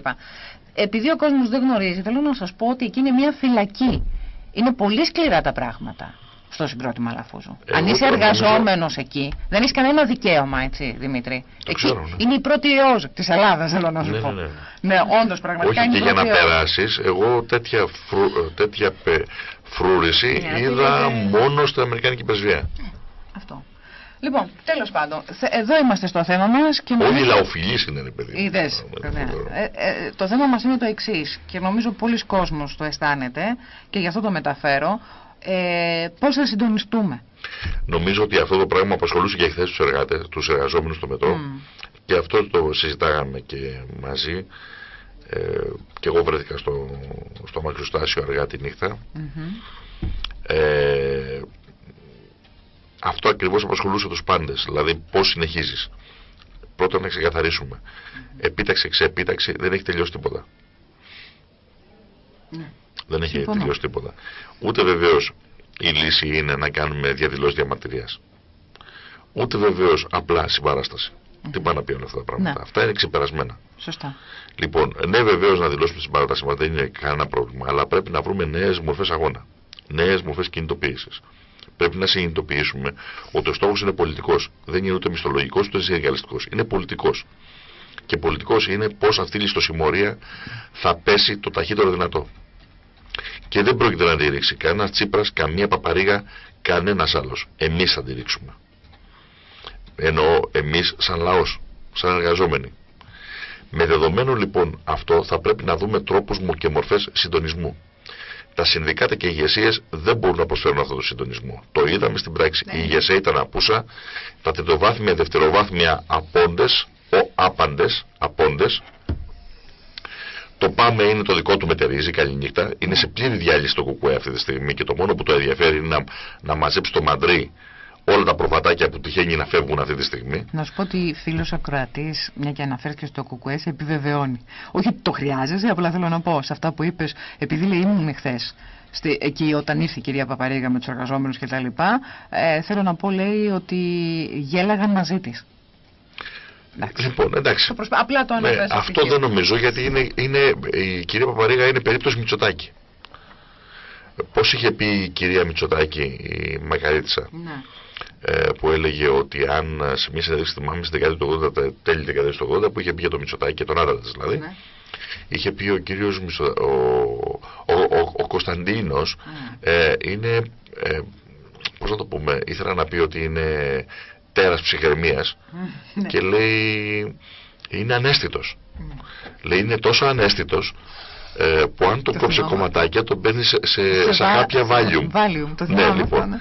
Επειδή ο κόσμος δεν γνωρίζει, θέλω να σας πω ότι εκεί είναι μια φυλακή. Είναι πολύ σκληρά τα πράγματα στο συγκρότημα Λαφούζου. Αν είσαι εργαζόμενος εκεί, δεν έχεις κανένα δικαίωμα, έτσι, Δημήτρη. εκεί ναι. είναι η πρώτη ΕΟΖ της Ελλάδας, θέλω να σου ναι, πω. Ναι, ναι. ναι όντως πραγματικά Όχι, είναι και για να περάσεις, εγώ τέτοια, φρου, τέτοια φρούρηση ναι, είδα μόνο στην Αμερικάνικη πρεσβεία. Αυτό. Λοιπόν, τέλος πάντων, εδώ είμαστε στο θέμα μας. Όλοι οι λαοφιλείς είναι, παιδί. Είδες. Ε, ε, το θέμα μας είναι το εξής και νομίζω πολλοί κόσμος το αισθάνεται και γι' αυτό το μεταφέρω. Ε, Πώς θα συντονιστούμε; Νομίζω ότι αυτό το πράγμα απασχολούσε και χθες τους εργάτε, τους εργαζόμενους στο μετρό και αυτό το συζητάγαμε και μαζί. Ε, και εγώ βρέθηκα στο, στο Μακροστάσιο αργά τη νύχτα. ε, αυτό ακριβώς απασχολούσε τους πάντες. Δηλαδή πώς συνεχίζεις. Πρώτον να ξεκαθαρίσουμε. Επίταξε, ξεπίταξε, δεν έχει τελειώσει τίποτα. Ναι. Δεν έχει Συμφωνώ. τελειώσει τίποτα. Ούτε βεβαίως η λύση είναι να κάνουμε διαδηλώσεις διαμαρτυρίας. Ούτε βεβαίως απλά συμπαράσταση. Mm. Τι πάνε να πει όλα αυτά τα πράγματα. Ναι. Αυτά είναι ξεπερασμένα. Σωστά. Λοιπόν, ναι, βεβαίως να δηλώσουμε συμπαράσταση μας δεν είναι κανένα πρόβλημα. Αλλά πρέπει να βρούμε νέες μορφές αγώνα. Νέες μορφές κινητοποίησης. Πρέπει να συνειδητοποιήσουμε ότι ο στόχος είναι πολιτικός. Δεν είναι ούτε μισθολογικός ούτε συνεργαλιστικό. Είναι πολιτικός. Και πολιτικός είναι πώς αυτή η ληστοσημωρία θα πέσει το ταχύτερο δυνατό. Και δεν πρόκειται να τη ρίξει κανένας Τσίπρας, καμία παπαρίγα, κανένας άλλος. Εμείς θα τη ρίξουμε. Εννοώ εμείς σαν λαός, σαν εργαζόμενοι. Με δεδομένο λοιπόν αυτό θα πρέπει να δούμε τρόπους και μορφές συντονισμού. Τα συνδικάτα και οι ηγεσίες δεν μπορούν να προσφέρουν αυτό το συντονισμό. Το είδαμε στην πράξη. Ναι. Η ηγεσία ήταν απούσα. Τα τριτοβάθμια, δευτεροβάθμια απόντες, ο άπαντες, απόντες, το πάμε είναι το δικό του μετερίζει, καληνύχτα. Είναι σε πλήρη διάλυση το κουκουέ αυτή τη στιγμή και το μόνο που το ενδιαφέρει είναι να, να μαζέψει το μαντρί όλα τα προβατάκια που τυχαίνει να φεύγουν αυτή τη στιγμή. Να σου πω ότι φίλος ακροατής, μια και αναφέρθηκε στο κουκουέ, επιβεβαιώνει. Όχι ότι το χρειάζεσαι, απλά θέλω να πω σε αυτά που είπες, επειδή λέει ήμουν χθες εκεί όταν ήρθε η κυρία Παπαρίγα με τους εργαζόμενους κτλ. Ε, θέλω να πω, λέει, ότι γέλαγαν μαζί της. Λοιπόν, εντάξει. Το Απλά το ναι, αυτό δεν νομίζω γιατί είναι, είναι, η κυρία Παπαρίγα είναι περίπτωση Μητσοτάκη. Πώς είχε πει η κυρία Μητσοτάκη, η Μακαρίτσα, ναι. Ε, που έλεγε ότι αν σε μια συνέντευξη θυμάμαι στην δεκαετία του 80, τέλη δεκαετίας του 80, που είχε πει για το Μητσοτάκη και τον άντρα της δηλαδή, ναι. είχε πει ο κύριος Μητσο, ο, ο, ο, ο Κωνσταντίνος ναι. ε, είναι, ε, πώς να το πούμε, ήθελα να πει ότι είναι τέρας ψυχραιμίας ναι. και λέει είναι ανέστητος. Ναι. Λέει είναι τόσο ανέστητος ε, που αν το, το κόψει κομματάκια τον παίρνει σε, σε, σε, σε κάποια Valium. Valium το ναι, λοιπόν. Ναι.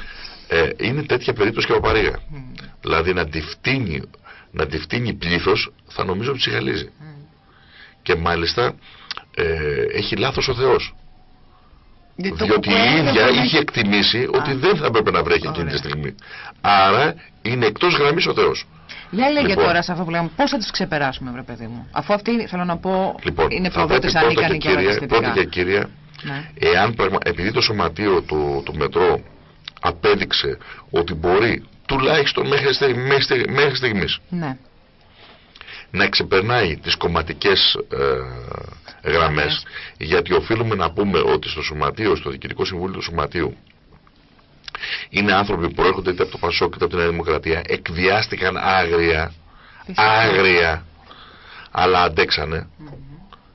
Ε, είναι τέτοια περίπτωση και παπαρίγα. Mm. Δηλαδή να τη φτύνει, να τη φτύνει πλήθος θα νομίζω ψυχαλίζει. Mm. Και μάλιστα ε, έχει λάθος ο Θεός. Διότι η ίδια είχε εκτιμήσει ότι δεν θα έπρεπε να βρέχει εκείνη τη στιγμή. Άρα είναι εκτός γραμμής ο Θεός. Για λέγε λοιπόν, τώρα σε αυτό που λέμε, πώς θα τους ξεπεράσουμε, βρε παιδί μου. Αφού αυτή θέλω να πω λοιπόν, είναι προδότε ανίκανοι και κύρια, Πρώτη και κύρια, ναι. εάν, επειδή το σωματείο του, του μετρό απέδειξε ότι μπορεί τουλάχιστον μέχρι, στιγμή, μέχρι στιγμής ναι. να ξεπερνάει τις κομματικές ε, γραμμές. Γιατί οφείλουμε να πούμε ότι στο σωματείο, στο Διοικητικό Συμβούλιο του Σωματείου είναι άνθρωποι που προέρχονται είτε από το Πασόκ είτε από τη Νέα Δημοκρατία εκβιάστηκαν άγρια άγρια αλλά αντέξανε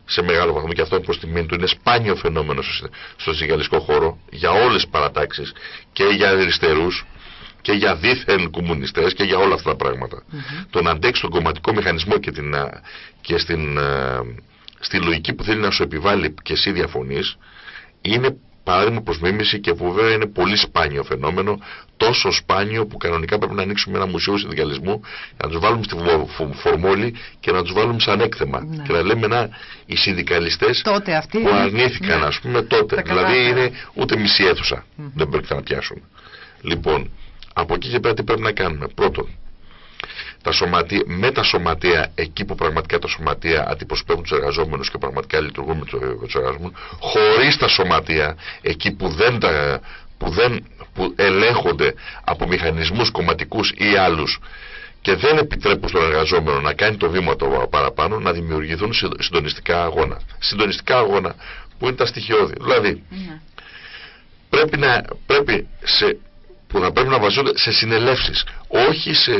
σε μεγάλο βαθμό και αυτό είναι προς τιμή του είναι σπάνιο φαινόμενο στο συγγαλιστικό χώρο για όλες τις παρατάξεις και για αριστερούς και για δίθεν κομμουνιστές και για όλα αυτά τα πράγματα. Mm Το να αντέξει τον κομματικό μηχανισμό και, την, και στην, στη λογική που θέλει να σου επιβάλλει και εσύ διαφωνείς είναι παράδειγμα προς μίμηση και βέβαια είναι πολύ σπάνιο φαινόμενο, τόσο σπάνιο που κανονικά πρέπει να ανοίξουμε ένα μουσείο συνδικαλισμού, να τους βάλουμε στη φορμόλη και να τους βάλουμε σαν έκθεμα. Ναι. Και να λέμε να οι συνδικαλιστές που αρνήθηκαν, ναι. ας πούμε, τότε. δηλαδή είναι ούτε μισή αίθουσα. Δεν πρέπει να πιάσουν. Λοιπόν, από εκεί και πέρα τι πρέπει να κάνουμε. Πρώτον, τα σωματεία, με τα σωματεία, εκεί που πραγματικά τα σωματεία αντιπροσωπεύουν τους εργαζόμενους και πραγματικά λειτουργούν με τους εργαζόμενους, χωρίς τα σωματεία, εκεί που δεν, τα, που δεν που ελέγχονται από μηχανισμούς κομματικούς ή άλλους και δεν επιτρέπουν στον εργαζόμενο να κάνει το βήμα το παραπάνω, να δημιουργηθούν συντονιστικά αγώνα. Συντονιστικά αγώνα που είναι τα στοιχειώδη. Δηλαδή, ναι. πρέπει, να, πρέπει σε, που να πρέπει να βασίζονται σε συνελεύσεις, όχι σε,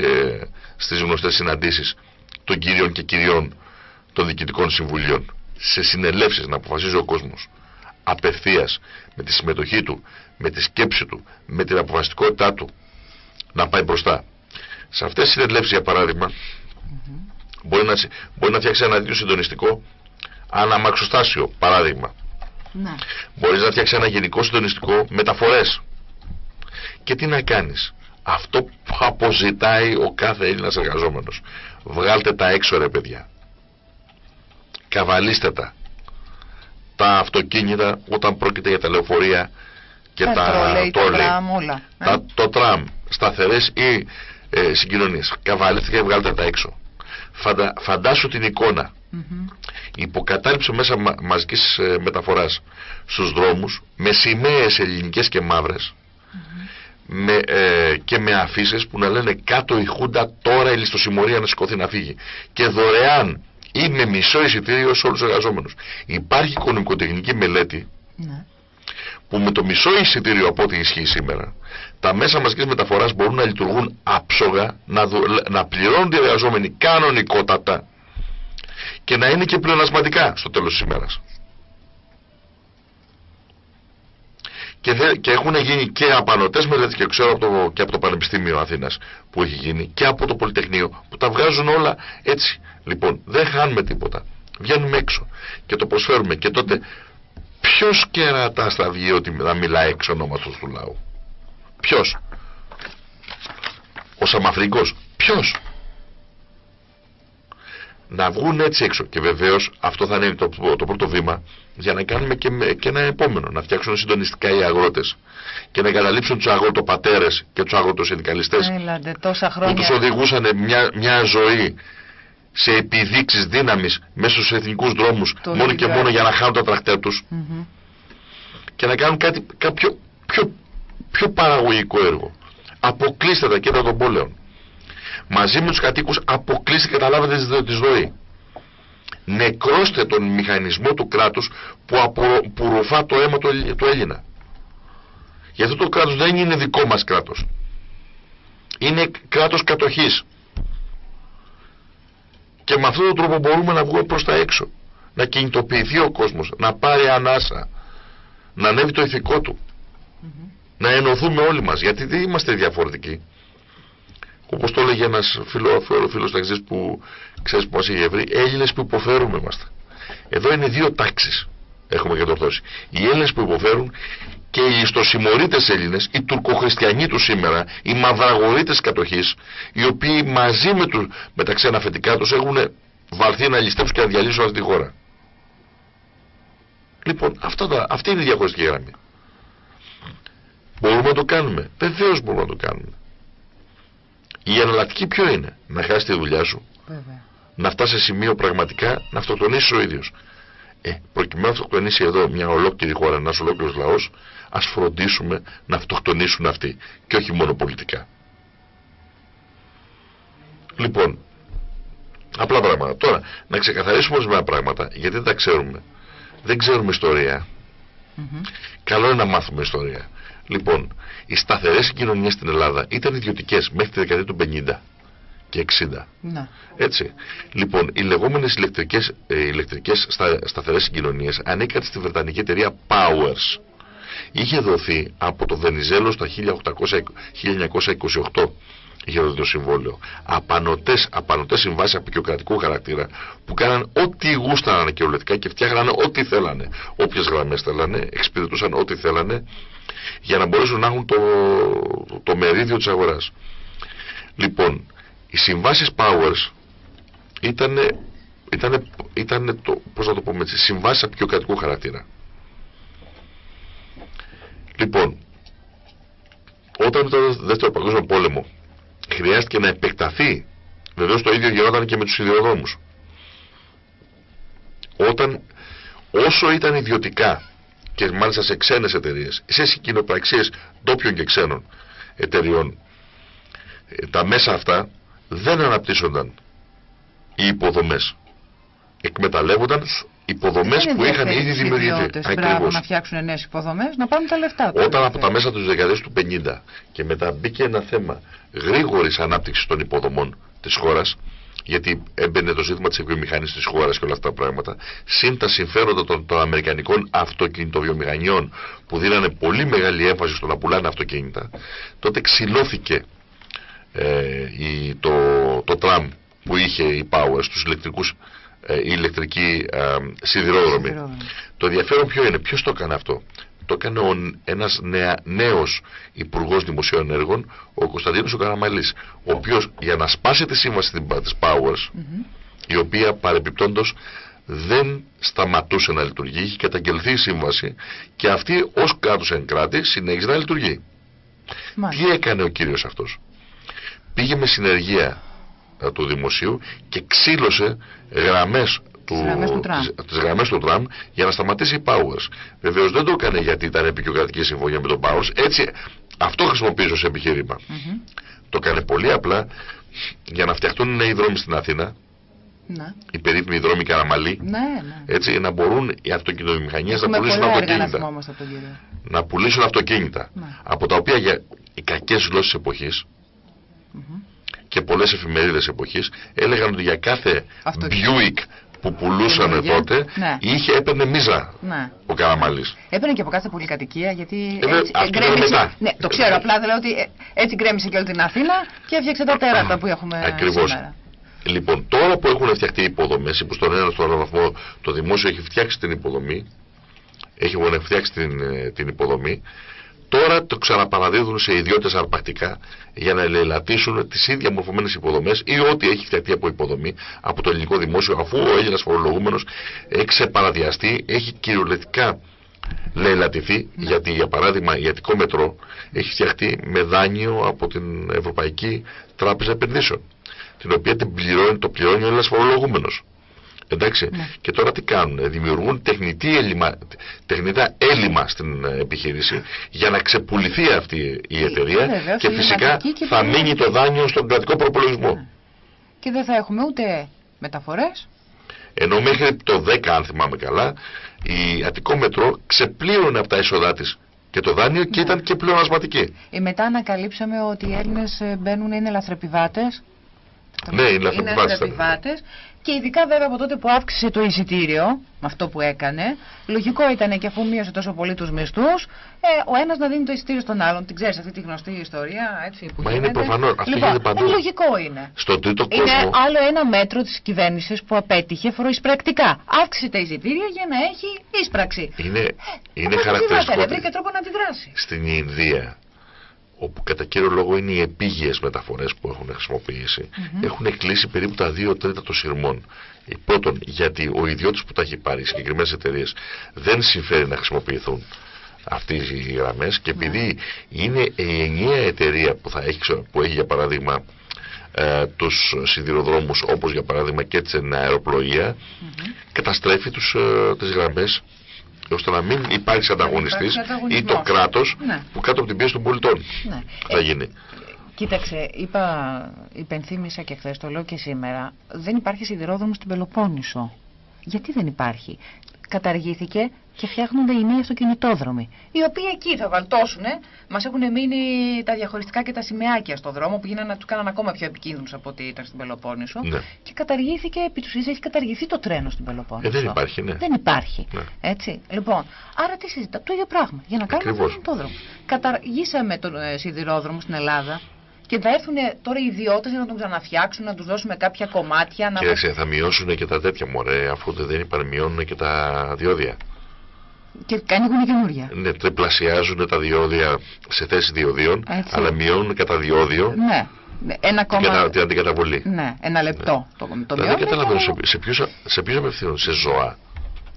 στις γνωστές συναντήσεις των κυρίων και κυριών των διοικητικών συμβουλίων. Σε συνελεύσεις να αποφασίζει ο κόσμος απευθείας με τη συμμετοχή του, με τη σκέψη του, με την αποφασιστικότητά του να πάει μπροστά. Σε αυτές τις συνελεύσεις για παράδειγμα μπορεί, να, μπορεί να φτιάξει ένα τέτοιο συντονιστικό αναμαξοστάσιο παράδειγμα. Ναι. Μπορείς να φτιάξεις ένα γενικό συντονιστικό μεταφορές. Και τι να κάνεις; Αυτό που αποζητάει ο κάθε Έλληνας εργαζόμενος. Βγάλτε τα έξω ρε παιδιά. Καβαλήστε τα. τα αυτοκίνητα όταν πρόκειται για τα λεωφορεία και τα, τα το τραμ, όλα. Τα, ε. το τραμ, σταθερές ή ε, συγκοινωνίες. Καβαλέστε και βγάλτε τα έξω. Φαντα, φαντάσου την εικόνα. Mm-hmm. Υποκατάληψη μέσα μα, μαζικής ε, μεταφοράς στους δρόμους με σημαίες ελληνικές και μαύρες με, ε, και με αφήσεις που να λένε κάτω η Χούντα τώρα η ληστοσημωρία να σηκωθεί να φύγει και δωρεάν ή με μισό εισιτήριο σε όλους τους εργαζόμενους. Υπάρχει οικονομικοτεχνική μελέτη ναι. που με το μισό εισιτήριο από ό,τι ισχύει σήμερα τα μέσα μαζικής μεταφοράς μπορούν να λειτουργούν άψογα, να, να πληρώνουν οι εργαζόμενοι κανονικότατα και να είναι και πλεονασματικά στο τέλος της ημέρας. Και, δε, και έχουν γίνει και απανοτές μελέτες και ξέρω από το, και από το Πανεπιστήμιο Αθήνας που έχει γίνει και από το Πολυτεχνείο που τα βγάζουν όλα έτσι. Λοιπόν, δεν χάνουμε τίποτα. Βγαίνουμε έξω και το προσφέρουμε και τότε ποιος κερατά θα βγει ότι να μιλάει εξ ονόματος του λαού; Ποιος; Ο Σαμαφρικός. Ποιος; Να βγουν έτσι έξω. Και βεβαίως αυτό θα είναι το, το πρώτο βήμα για να κάνουμε και, και ένα επόμενο. Να φτιάξουν συντονιστικά οι αγρότες και να εγκαταλείψουν τους αγροτοπατέρες και τους αγροτοσυνδικαλιστές που τους οδηγούσαν μια, μια ζωή σε επιδείξεις δύναμης μέσα στους εθνικούς δρόμους μόνο και μόνο για να χάνουν τα τρακτέρ τους και να κάνουν κάτι κάποιο πιο πιο παραγωγικό έργο. Αποκλείστε τα κέντρα των πόλεων. Μαζί με τους κατοίκους αποκλείστε και καταλάβετε τη ζωή. Νεκρώστε τον μηχανισμό του κράτους που, απο, που ρουφά το αίμα του, του Έλληνα. Γιατί αυτό το κράτος δεν είναι δικό μας κράτος. Είναι κράτος κατοχής. Και με αυτόν τον τρόπο μπορούμε να βγούμε προς τα έξω. Να κινητοποιηθεί ο κόσμος, να πάρει ανάσα, να ανέβει το ηθικό του να ενωθούμε όλοι μας γιατί δεν είμαστε διαφορετικοί όπως το έλεγε ένας φίλο, φίλος ταξίδης που ξέρεις που μας είχε βρει Έλληνες που υποφέρουμε είμαστε εδώ είναι δύο τάξεις έχουμε κατορθώσει οι Έλληνες που υποφέρουν και οι ιστοσημωρίτες Έλληνες οι τουρκοχριστιανοί τους σήμερα οι μαυραγορίτες κατοχής οι οποίοι μαζί με, τους, με τα ξένα φετικά τους έχουν βαρθεί να ληστεύσουν και να διαλύσουν αυτή τη χώρα λοιπόν αυτά, αυτή είναι η διαχωριστική γραμμή Μπορούμε να το κάνουμε. Βεβαίως μπορούμε να το κάνουμε. Η εναλλακτική ποιο είναι, να χάσεις τη δουλειά σου, Βέβαια. να φτάσεις σε σημείο πραγματικά να αυτοκτονήσεις ο ίδιος. Ε, προκειμένου να αυτοκτονήσει εδώ μια ολόκληρη χώρα, ένας ολόκληρος λαός, ας φροντίσουμε να αυτοκτονήσουν αυτοί και όχι μόνο πολιτικά. Λοιπόν, απλά πράγματα. Τώρα, να ξεκαθαρίσουμε ορισμένα πράγματα, γιατί δεν τα ξέρουμε. Δεν ξέρουμε ιστορία. Καλό είναι να μάθουμε ιστορία. Λοιπόν, οι σταθερές συγκοινωνίε στην Ελλάδα ήταν ιδιωτικές μέχρι τη δεκαετία του 50 και 60. Ναι. Έτσι. Λοιπόν, οι λεγόμενες ηλεκτρικές ε, ηλεκτρικές στα, σταθερές συγκοινωνίες ανήκαν στη βρετανική εταιρεία Powers. Είχε δοθεί από το Βενιζέλο το 1928 είχε δοθεί το συμβόλαιο. Απανοτές, απανοτές συμβάσεις απεικιοκρατικού χαρακτήρα που κάναν ό,τι γούσταναν κυριολεκτικά και φτιάχνανε ό,τι θέλανε. Όποιες γραμμές θέλανε, εξυπηρετούσαν ό,τι θέλανε για να μπορέσουν να έχουν το, το μερίδιο της αγοράς. Λοιπόν, οι συμβάσεις Powers ήταν, ήταν, ήταν το, πώς να το πούμε έτσι, συμβάσεις απεικιοκρατικού χαρακτήρα. Λοιπόν, όταν ήταν το δεύτερο παγκόσμιο πόλεμο χρειάστηκε να επεκταθεί. Βεβαίως το ίδιο γινόταν και με τους ιδιοδρόμους όταν όσο ήταν ιδιωτικά και μάλιστα σε ξένες εταιρείες σε συγκοινοπραξίες ντόπιων και ξένων εταιριών ε, τα μέσα αυτά δεν αναπτύσσονταν οι υποδομές. Εκμεταλλεύονταν υποδομές που είχαν ήδη δημιουργηθεί. Ακριβώς. να φτιάξουν νέες υποδομές, να πάρουν τα λεφτά. Όταν από τα μέσα τους δεκαετίες του 50 και μετά μπήκε ένα θέμα γρήγορης ανάπτυξης των υποδομών της χώρας, γιατί έμπαινε το ζήτημα της βιομηχανίας της χώρας και όλα αυτά τα πράγματα, συν τα συμφέροντα των, των αμερικανικών αυτοκινητοβιομηχανιών που δίνανε πολύ μεγάλη έμφαση στο να πουλάνε αυτοκίνητα, τότε ξυλώθηκε ε, η, το, το τραμ που είχε η Power στους ηλεκτρικούς ε, η ηλεκτρική ε, σιδηρόδρομη. Το ενδιαφέρον ποιο είναι, ποιος το έκανε αυτό; Το έκανε ο, ένας νέα, νέος Υπουργός Δημοσίων Έργων, ο Κωνσταντίνος ο Καραμαλής, ο οποίος για να σπάσει τη σύμβαση της Powers, η οποία παρεπιπτόντως δεν σταματούσε να λειτουργεί, είχε καταγγελθεί η σύμβαση και αυτή ως κράτος εν κράτη συνέχιζε να λειτουργεί. Τι έκανε ο κύριος αυτός; Πήγε με συνεργεία ε, του δημοσίου και ξύλωσε γραμμές του, τις, γραμμές του τραμ για να σταματήσει η Powers. Βεβαίως δεν το έκανε γιατί ήταν επικιοκρατική συμφωνία με τον Powers. Έτσι, αυτό χρησιμοποιήσω σε επιχείρημα. Το έκανε πολύ απλά για να φτιαχτούν νέοι δρόμοι στην Αθήνα. Ναι. Οι περίφημοι δρόμοι Καραμαλή. Ναι, ναι. Έτσι, να μπορούν οι αυτοκινητοβιομηχανίε να πουλήσουν αυτοκίνητα. Να, πουλήσουν αυτοκίνητα. Ναι. Από τα οποία για οι κακές γλώσσες εποχής και πολλές εφημερίδες εποχής έλεγαν ότι για κάθε Buick που πουλούσαν τότε ναι. είχε, έπαιρνε μίζα ναι. ο Καραμαλής. Έπαιρνε και από κάθε πολυκατοικία γιατί. Ε, έτσι, γκρέμισε, ναι, το ξέρω, απλά δηλαδή ότι ε, έτσι γκρέμισε και όλη την Αθήνα και έφτιαξε τα τέρατα που έχουμε Ακριβώς. σήμερα. Λοιπόν, τώρα που έχουν φτιαχτεί οι υποδομές, που στον ένα στον άλλο βαθμό το δημόσιο έχει φτιάξει την υποδομή, έχει φτιάξει την, ε, την υποδομή, Τώρα το ξαναπαναδίδουν σε ιδιώτες αρπακτικά για να ελελατήσουν τις ίδια μορφωμένες υποδομές ή ό,τι έχει φτιαχτεί από υποδομή από το ελληνικό δημόσιο αφού ο Έλληνας φορολογούμενος έχει ξεπαραδιαστεί, έχει κυριολεκτικά λαιλατηθεί γιατί για παράδειγμα η Αττικό Μετρό έχει φτιαχτεί με δάνειο από την Ευρωπαϊκή Τράπεζα Επενδύσεων την οποία την πληρώνει, το πληρώνει ο Έλληνας φορολογούμενος. Εντάξει. Ναι. Και τώρα τι κάνουν, δημιουργούν τεχνητή έλλειμμα, τεχνητά έλλειμμα στην ε, επιχείρηση για να ξεπουληθεί αυτή η εταιρεία και φυσικά θα μείνει το δάνειο στον κρατικό προπολογισμό. Ναι. Και δεν θα έχουμε ούτε μεταφορές. Ενώ μέχρι το 10 αν θυμάμαι καλά η Αττικό Μετρό ξεπλήρωνε από τα έσοδά της και το δάνειο και ναι. ήταν και πλεονασματική. Ε, μετά ανακαλύψαμε ότι οι Έλληνες ε, μπαίνουν είναι λαθρεπιβάτες. Ναι, είναι λαθρεπιβάτες. Και ειδικά βέβαια από τότε που αύξησε το εισιτήριο, με αυτό που έκανε, λογικό ήταν και αφού μείωσε τόσο πολύ τους μισθούς, ε, ο ένας να δίνει το εισιτήριο στον άλλον. Την ξέρεις αυτή τη γνωστή ιστορία, έτσι που Μα είναι προφανώς. Αυτό λοιπόν, γίνεται παντού. Ε, λογικό είναι. Στο τρίτο κόσμο. Είναι άλλο ένα μέτρο της κυβέρνησης που απέτυχε φοροεισπρακτικά. Αύξησε τα εισιτήρια για να έχει ίσπραξη. Είναι, ε, είναι χαρακτηριστικό. Βρήκε τρόπο να αντιδράσει. Στην Ινδία όπου κατά κύριο λόγο είναι οι επίγειες μεταφορές που έχουν χρησιμοποιήσει, έχουν κλείσει περίπου τα δύο τρίτα των σειρμών. Πρώτον, γιατί ο ιδιώτης που τα έχει πάρει, οι συγκεκριμένες εταιρείες, δεν συμφέρει να χρησιμοποιηθούν αυτές οι γραμμές και επειδή είναι η ενιαία εταιρεία που, θα έχει, που έχει για παράδειγμα ε, τους σιδηροδρόμους όπως για παράδειγμα και την αεροπλοεία καταστρέφει τους, ε, τις γραμμές ώστε να μην υπάρξει ανταγωνιστής ή το κράτος ναι. που κάτω από την πίεση των πολιτών ναι. θα γίνει. Κοίταξε, είπα, υπενθύμησα και χθες, το λέω και σήμερα, δεν υπάρχει σιδηρόδρομος στην Πελοπόννησο. Γιατί δεν υπάρχει; Καταργήθηκε και φτιάχνονται οι νέοι αυτοκινητόδρομοι. Οι οποίοι εκεί θα βαλτώσουν. Μας έχουν μείνει τα διαχωριστικά και τα σημαίακια στο δρόμο που γίνανε, τους κάναν ακόμα πιο επικίνδυνους από ό,τι ήταν στην Πελοπόννησο. Ναι. Και καταργήθηκε, επί του έχει καταργηθεί το τρένο στην Πελοπόννησο. Ε, δεν υπάρχει, ναι. Δεν υπάρχει. Ναι. Έτσι. Λοιπόν, άρα τι συζητάμε, το ίδιο πράγμα. Για να κάνουμε αυτοκινητόδρομο. Καταργήσαμε τον ε, σιδηρόδρομο στην Ελλάδα και θα έρθουν τώρα οι ιδιώτες για να τον ξαναφτιάξουν, να τους δώσουμε κάποια κομμάτια. Να... Κοίταξε, θα μειώσουν και τα τέτοια μωρέ, αφού δεν είπαν, μειώνουν και τα διόδια. Και ανοίγουν καινούργια. Ναι, τριπλασιάζουν τα διόδια σε θέση διοδίων, Έτσι. αλλά μειώνουν κατά διόδιο. Ναι. Ένα κόμμα... την αντικαταβολή. Ναι, ένα λεπτό. Ναι. Το, το δηλαδή, δεν καταλαβαίνω σε, σε ποιου σε απευθύνουν, σε ζώα;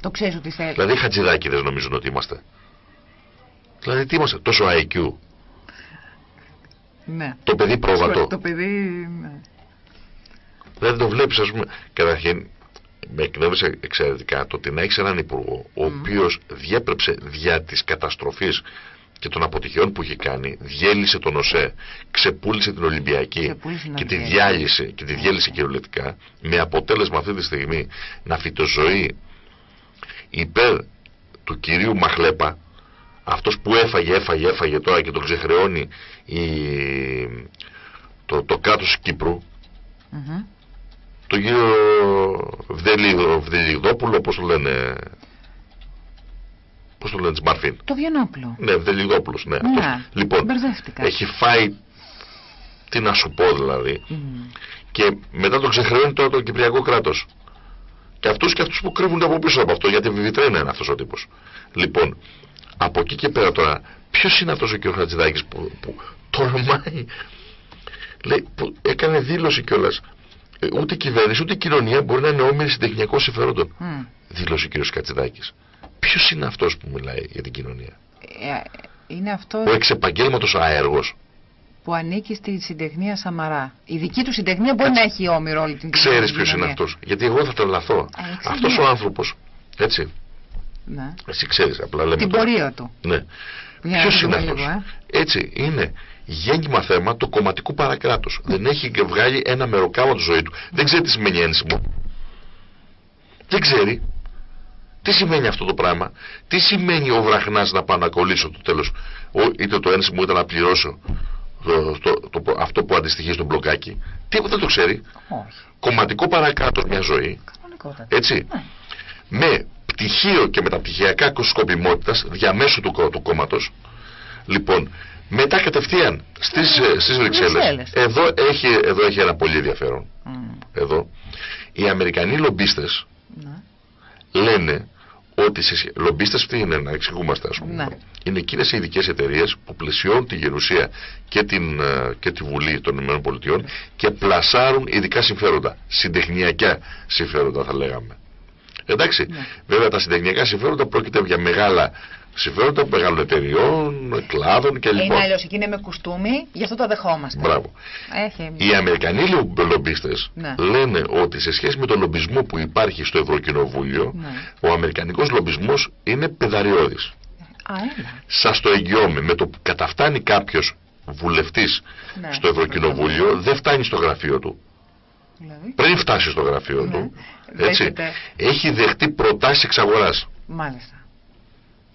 Το ξέρεις ότι θέλει. Δηλαδή, χατζηδάκιδες νομίζουν ότι είμαστε. Δηλαδή, τι είμαστε, τόσο IQ. Ναι. Το παιδί πρόβατο. Το παιδί, ναι. Δεν το βλέπεις ας πούμε, καταρχήν με εκνεύρισε εξαιρετικά το ότι να έχεις έναν υπουργό ο mm. οποίος διέπρεψε δια της καταστροφής και των αποτυχιών που είχε κάνει, διέλυσε τον ΟΣΕ, ξεπούλησε την Ολυμπιακή και τη διάλυσε και τη διέλυσε κυριολεκτικά, με αποτέλεσμα αυτή τη στιγμή να φυτοζωεί υπέρ του κυρίου Μαχλέπα, αυτός που έφαγε, έφαγε, έφαγε τώρα και τον ξεχρεώνει η, το, το κράτος Κύπρου mm -hmm. τον κύριο Βδελιγδόπουλο όπως το λένε πώς το λένε Σμαρφίν το Βιενόπουλο. Ναι Βδελιγδόπουλος ναι, ναι λοιπόν έχει φάει τι να σου πω δηλαδή mm. και μετά τον ξεχρεώνει τώρα το Κυπριακό κράτος. Και αυτούς και αυτούς που κρύβουν από πίσω από αυτό γιατί βιβιτρένα είναι αυτός ο τύπος. Λοιπόν από εκεί και πέρα τώρα, ποιος είναι αυτός ο κ. Χατζηδάκης που, που τολμάει. Λέει, που έκανε δήλωση κιόλας Ε, ούτε η κυβέρνηση ούτε η κοινωνία μπορεί να είναι όμοιρη συντεχνιακών συμφερόντων. Mm. Δήλωσε ο κ. Κατσιδάκη. Ποιος είναι αυτός που μιλάει για την κοινωνία, ε, Είναι αυτός. Ο εξεπαγγέλματος αέργος. Που ανήκει στη συντεχνία Σαμαρά. Η δική του συντεχνία μπορεί να έχει όμοιρο όλη την κοινωνία. Ξέρει ποιος είναι αυτός. Γιατί εγώ θα τρελαθώ. Αυτός ο άνθρωπος. Έτσι. Ναι. Εσύ ξέρεις, απλά λέμε. Την πορεία του. Ναι. Ποιος είναι αυτός; Ε; Έτσι, είναι γέννημα θέμα του κομματικού παρακράτου. Δεν έχει βγάλει ένα μεροκάμα του ζωή του. Δεν ξέρει τι σημαίνει ένσημο. Δεν ξέρει. Τι σημαίνει αυτό το πράγμα; Τι σημαίνει ο βραχνάς να πάω να κολλήσω το τέλος; είτε το ένσημο είτε να πληρώσω το, το, αυτό που αντιστοιχεί στο μπλοκάκι. Τι δεν το ξέρει. Κομματικό παρακράτος μια ζωή. Έτσι. Ναι. Με πτυχίο και μεταπτυχιακά σκοπιμότητας διαμέσου του, του κόμματος. Λοιπόν, μετά κατευθείαν στις, mm. στις Βρυξέλλες. Εδώ έχει, εδώ έχει ένα πολύ ενδιαφέρον. Εδώ. Οι Αμερικανοί λομπίστες ναι. λένε ότι σε λομπίστες τι είναι να εξηγούμαστε ας πούμε. Ναι. Είναι εκείνες οι ειδικές εταιρείες που πλαισιώνουν τη γερουσία και, την, ε, και τη Βουλή των ΗΠΑ και πλασάρουν ειδικά συμφέροντα. Συντεχνιακά συμφέροντα θα λέγαμε. Εντάξει, ναι. βέβαια τα συντεχνιακά συμφέροντα πρόκειται για μεγάλα συμφέροντα μεγάλων εταιριών, κλάδων κλπ. Είναι αλλιώς, εκεί είναι με κουστούμι, γι' αυτό το δεχόμαστε. Μπράβο. Έχει... Οι Αμερικανοί λομπίστες ναι. λένε ότι σε σχέση με τον λομπισμό που υπάρχει στο Ευρωκοινοβούλιο, ναι. ο Αμερικανικός λομπισμός είναι πεδαριώδης. Σας το εγγυώμαι, με το που καταφτάνει κάποιος βουλευτής ναι. στο Ευρωκοινοβούλιο, δεν φτάνει στο γραφείο του. Δηλαδή; Πριν φτάσει στο γραφείο ναι. του, έτσι, έχει δεχτεί προτάσεις εξαγοράς. Μάλιστα.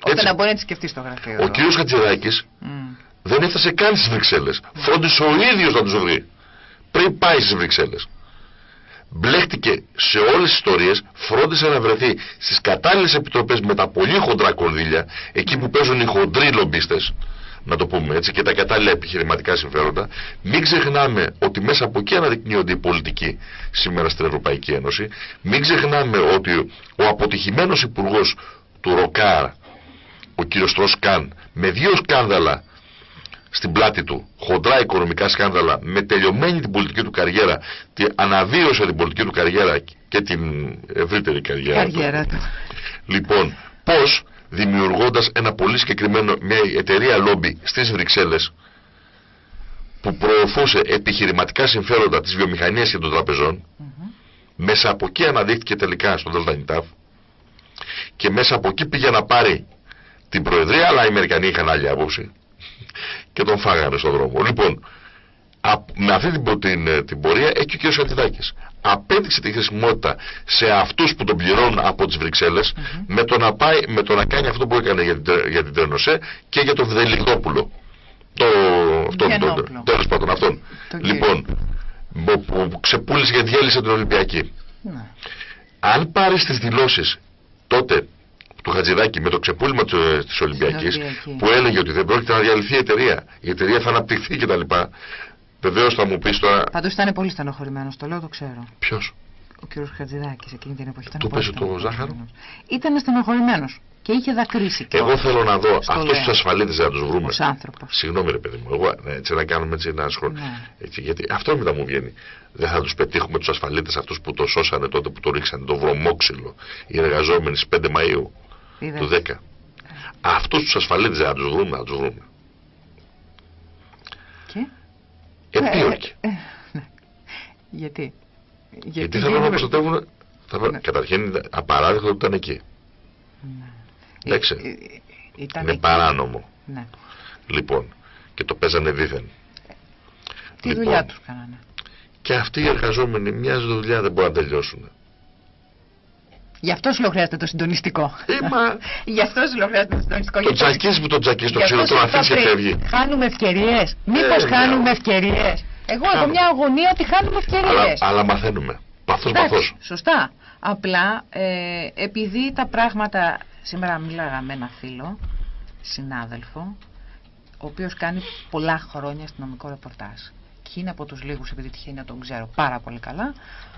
Ώστε να μπορεί να τη σκεφτεί στο γραφείο. Ο κ. Χατζηδάκης mm. δεν έφτασε καν στις Βρυξέλλες. Mm. Φρόντισε ο ίδιος να τους βρει. Πριν πάει στις Βρυξέλλες. Μπλέχτηκε σε όλες τις ιστορίες, φρόντισε να βρεθεί στις κατάλληλες επιτροπές με τα πολύ χοντρά κονδύλια, εκεί που παίζουν οι χοντροί λομπίστες, να το πούμε έτσι, και τα κατάλληλα επιχειρηματικά συμφέροντα. Μην ξεχνάμε ότι μέσα από εκεί αναδεικνύονται οι πολιτικοί σήμερα στην Ευρωπαϊκή Ένωση. Μην ξεχνάμε ότι ο αποτυχημένος υπουργός του Ροκάρ, ο κύριος Τροσκάν με δύο σκάνδαλα στην πλάτη του, χοντρά οικονομικά σκάνδαλα, με τελειωμένη την πολιτική του καριέρα, και αναβίωσε την πολιτική του καριέρα και την ευρύτερη καριέρα, καριέρα του. Λοιπόν, πώς δημιουργώντας ένα πολύ συγκεκριμένο, μια εταιρεία λόμπι στις Βρυξέλλες, που προωθούσε επιχειρηματικά συμφέροντα της βιομηχανίας και των τραπεζών, μέσα από εκεί αναδείχθηκε τελικά στον Δελτανιτάφ και μέσα από εκεί πήγε να πάρει την Προεδρία, αλλά οι Αμερικανοί είχαν άλλη άποψη και τον φάγανε στον δρόμο. Λοιπόν, με αυτή την, την, την πορεία έχει και ο κ. Σαντιδάκης. Απέδειξε τη χρησιμότητα σε αυτούς που τον πληρώνουν από τις Βρυξέλλες με, το να πάει, με το να κάνει αυτό που έκανε για την, για την Τρενοσέ και για τον Βδελιγδόπουλο. Το, αυτόν, τον, τέλος πάντων αυτόν. λοιπόν, που, ξεπούλησε και διέλυσε την Ολυμπιακή. Ναι. Αν πάρεις τις δηλώσεις τότε του Χατζηδάκη με το ξεπούλημα της Ολυμπιακής που έλεγε ότι δεν πρόκειται να διαλυθεί η εταιρεία. Η εταιρεία θα αναπτυχθεί κτλ. Βεβαίως θα μου πεις τώρα. Πάντως ήταν πολύ στενοχωρημένος, το λέω, το ξέρω. Ποιος; Ο κ. Χατζηδάκης εκείνη την εποχή. Του πέσει το ζάχαρο. Ήταν στενοχωρημένος και είχε δακρύσει. Και Εγώ θέλω να δω αυτούς τους ασφαλίτες να τους βρούμε. άνθρωπο. Συγγνώμη, ρε παιδί μου. Εγώ ναι, έτσι να κάνουμε έτσι ένα σχόλιο. Ναι. γιατί αυτό μετά μου βγαίνει. Δεν θα τους πετύχουμε τους ασφαλίτες αυτούς που το σώσανε τότε που το ρίξανε το βρωμόξυλο οι εργαζόμενοι στις 5 Μαου του 10. Αυτούς τους ασφαλίτες να τους βρούμε, να τους βρούμε. Επίορκοι. Ε, ε, ε, ναι. Γιατί; Γιατί, Γιατί θέλουν να προστατεύουν... Θα... Ναι. Καταρχήν απαράδεκτο ότι ήταν εκεί. Ναι. Εντάξει. Ήταν Είναι εκεί. παράνομο. Ναι. Λοιπόν, και το παίζανε δίθεν. Τι λοιπόν, δουλειά τους κάνανε. Και αυτοί οι εργαζόμενοι μια δουλειά δεν μπορούν να τελειώσουν. Γι' αυτό σου λέω χρειάζεται το συντονιστικό. Είμα... *laughs* Γι' αυτό σου λέω χρειάζεται το συντονιστικό. Το τσακί που το τσακί το ξύλο, το αφήσει και φεύγει. Χάνουμε ευκαιρίες. Μήπως ε, χάνουμε ναι. ευκαιρίες. Εγώ έχω μια αγωνία ότι χάνουμε ευκαιρίες. Αλλά, αλλά μαθαίνουμε. Παθώ παθώ. Σωστά. Απλά ε, επειδή τα πράγματα. Σήμερα μίλαγα με ένα φίλο, συνάδελφο, ο οποίος κάνει πολλά χρόνια αστυνομικό ρεπορτάζ. Και είναι από τους λίγους, επειδή τυχαίνει να τον ξέρω πάρα πολύ καλά, που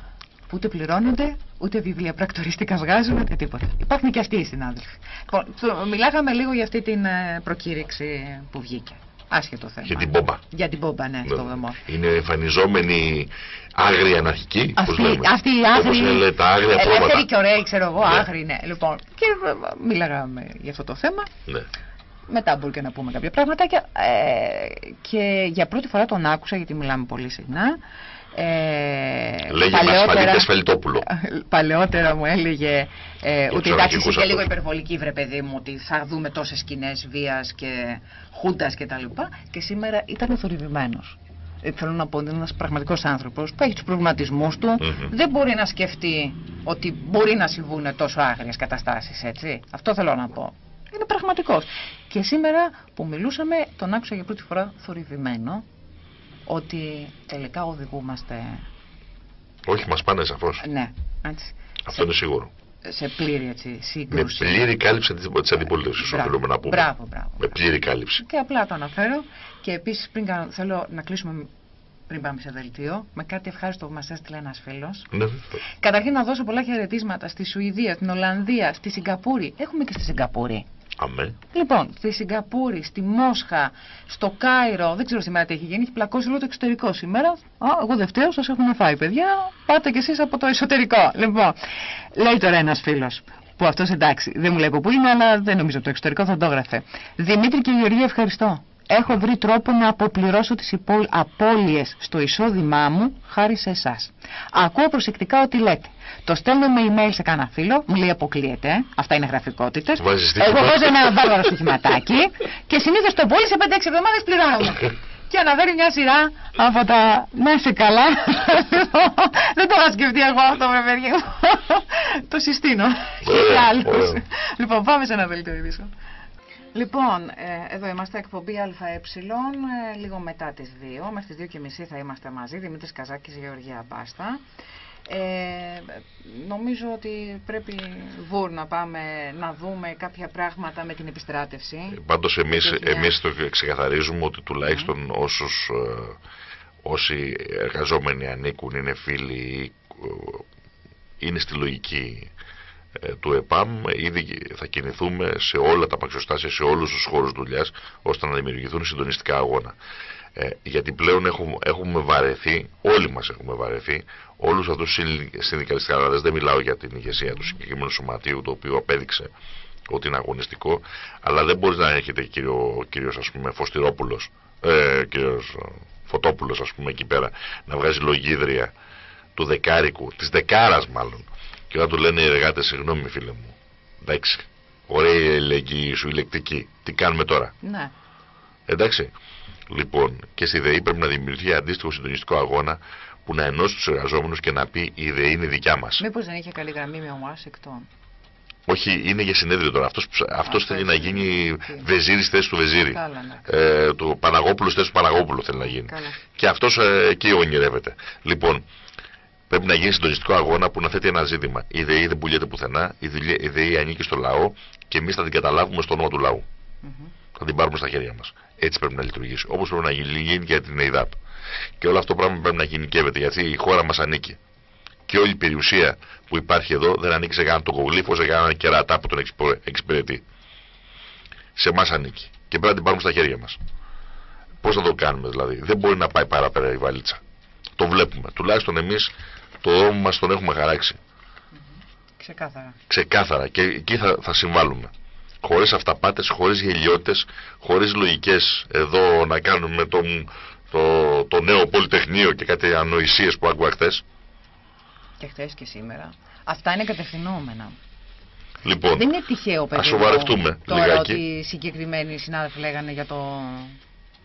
ούτε πληρώνονται, ούτε βιβλία πρακτορίστικας βγάζουν, ούτε τίποτα. Υπάρχουν και αυτοί οι συνάδελφοι. Λοιπόν, μιλάγαμε λίγο για αυτή την ε, προκήρυξη που βγήκε. Άσχετο θέμα. Για την πόμπα. Για την πόμπα, ναι, στο βεμό. Είναι εμφανιζόμενη άγρια αναρχική. Αυτή, λέμε. αυτή η άγρια. είναι τα άγρια πρόβατα. Ελεύθερη και ωραία, ξέρω εγώ, ναι. άγρια είναι. Λοιπόν, και μίλαγαμε για αυτό το θέμα. Ναι. Μετά μπορεί και να πούμε κάποια πράγματα. Και, ε, και για πρώτη φορά τον άκουσα, γιατί μιλάμε πολύ συχνά. Ε, Λέγε παλαιότερα, Ασφαλιτόπουλο. *laughs* Παλαιότερα μου έλεγε ε, ότι εντάξει είσαι και λίγο υπερβολική βρε παιδί μου ότι θα δούμε τόσες σκηνές βίας και χούντας και τα λοιπά και σήμερα ήταν θορυβημένος. Ε, θέλω να πω ότι είναι ένας πραγματικός άνθρωπος που έχει τους προβληματισμούς του δεν μπορεί να σκεφτεί ότι μπορεί να συμβούν τόσο άγριες καταστάσεις έτσι. Αυτό θέλω να πω. Είναι πραγματικός. Και σήμερα που μιλούσαμε τον άκουσα για πρώτη φορά θορυβημένο ότι τελικά οδηγούμαστε... Όχι, μας πάνε σαφώς. Ναι, έτσι. Αυτό είναι σίγουρο. Σε πλήρη έτσι, σύγκρουση. Με πλήρη κάλυψη της αντιπολίτευσης, οφείλουμε να πούμε. Μπράβο, μπράβο. Με πλήρη κάλυψη. Και απλά το αναφέρω. Και επίσης πριν θέλω να κλείσουμε πριν πάμε σε δελτίο, με κάτι ευχάριστο που μας έστειλε ένας φίλος. Ναι. Καταρχήν να δώσω πολλά χαιρετίσματα στη Σουηδία, στην Ολλανδία, στη Σιγκαπούρη. Έχουμε και στη Σιγκαπούρη. Αμέ. Λοιπόν, στη Σιγκαπούρη, στη Μόσχα, στο Κάιρο, δεν ξέρω σήμερα τι έχει γίνει, έχει πλακώσει όλο το εξωτερικό σήμερα. Α, εγώ δεν φταίω, σας έχουν φάει, παιδιά. Πάτε κι εσείς από το εσωτερικό. Λοιπόν, λέει τώρα ένας φίλος, που αυτός εντάξει, δεν μου λέει από πού είναι, αλλά δεν νομίζω από το εξωτερικό θα το έγραφε. Δημήτρη και Γεωργία, ευχαριστώ έχω βρει τρόπο να αποπληρώσω τις απώλειες στο εισόδημά μου χάρη σε εσάς. Ακούω προσεκτικά ό,τι λέτε. Το στέλνω με email σε κανένα φίλο, μου λέει αποκλείεται, αυτά είναι γραφικότητες. Εγώ βάζω ένα βάργαρο στοιχηματάκι και συνήθως το πόλι σε 5-6 εβδομάδες πληρώνω. *laughs* και αναφέρει μια σειρά από τα να είσαι καλά. *laughs* Δεν το είχα σκεφτεί εγώ αυτό, βρε *laughs* το συστήνω. Λοιπόν, πάμε σε ένα δελτίο ειδήσεων. Λοιπόν, ε, εδώ είμαστε εκπομπή ΑΕ, ε, λίγο μετά τις 2, μέχρι τις 2.30 θα είμαστε μαζί, Δημήτρης Καζάκης, Γεωργία Μπάστα. Ε, νομίζω ότι πρέπει βούρ να πάμε να δούμε κάποια πράγματα με την επιστράτευση. Πάντως εμείς, εμείς το ξεκαθαρίζουμε ότι τουλάχιστον mm. όσους, ε, όσοι εργαζόμενοι ανήκουν, είναι φίλοι, είναι στη λογική ε, του ΕΠΑΜ ήδη θα κινηθούμε σε όλα τα παξιοστάσια, σε όλους τους χώρους δουλειάς ώστε να δημιουργηθούν συντονιστικά αγώνα. Ε, γιατί πλέον έχουμε, έχουμε βαρεθεί, όλοι μας έχουμε βαρεθεί, όλους αυτούς τους συνδικαλιστικάδες, δεν μιλάω για την ηγεσία του συγκεκριμένου σωματείου το οποίο απέδειξε ότι είναι αγωνιστικό, αλλά δεν μπορεί να έχετε κύριο, κύριος ας πούμε Φωστηρόπουλος, ε, κύριος Φωτόπουλος ας πούμε εκεί πέρα, να βγάζει λογίδρια του δεκάρικου, της δεκάρας μάλλον, και όταν του λένε οι εργάτες, συγγνώμη φίλε μου, εντάξει, ωραία η ελεγγύη σου ηλεκτρική, τι κάνουμε τώρα; Ναι. Εντάξει. Λοιπόν, και στη ΔΕΗ πρέπει να δημιουργηθεί αντίστοιχο συντονιστικό αγώνα που να ενώσει τους εργαζόμενους και να πει η ΔΕΗ είναι δικιά μας. Μήπως δεν είχε καλή γραμμή με ο εκτών; Όχι, είναι για συνέδριο τώρα. Αυτός αυτός θέλει να γίνει βεζίρι θέση του βεζίρι. Καλά, ναι. ε, του Παναγόπουλου θέση του Παναγόπουλου θέλει να γίνει. Καλά. Και αυτός ε, εκεί ονειρεύεται. Λοιπόν, Πρέπει να γίνει συντονιστικό αγώνα που να θέτει ένα ζήτημα. Η ΔΕΗ δεν πουλιέται πουθενά, η ΔΕΗ ανήκει στο λαό και εμείς θα την καταλάβουμε στο όνομα του λαού. Θα την πάρουμε στα χέρια μας. Έτσι πρέπει να λειτουργήσει. Όπως πρέπει να γίνει και την ΕΙΔΑΠ. Και όλο αυτό το πράγμα πρέπει να γενικεύεται γιατί η χώρα μας ανήκει. Και όλη η περιουσία που υπάρχει εδώ δεν ανήκει σε κανέναν τον κογλίφο, σε κανέναν κερατά που τον εξυπηρετεί. Σε εμάς ανήκει. Και πρέπει να την πάρουμε στα χέρια μας. Πώς θα το κάνουμε δηλαδή. Δεν μπορεί να πάει παραπέρα η βαλίτσα. Το βλέπουμε. Τουλάχιστον εμείς το δρόμο μας τον έχουμε χαράξει. Ξεκάθαρα. Ξεκάθαρα και εκεί θα, θα συμβάλλουμε. Χωρίς αυταπάτες, χωρίς γελιότητες, χωρίς λογικές εδώ να κάνουμε το, το, το νέο πολυτεχνείο και κάτι ανοησίες που άκουγα χθες. Και χθες και σήμερα. Αυτά είναι κατευθυνόμενα. Λοιπόν, δεν είναι τυχαίο παιδί. Ας σοβαρευτούμε τώρα λιγάκι. ότι οι συγκεκριμένοι συνάδελφοι λέγανε για το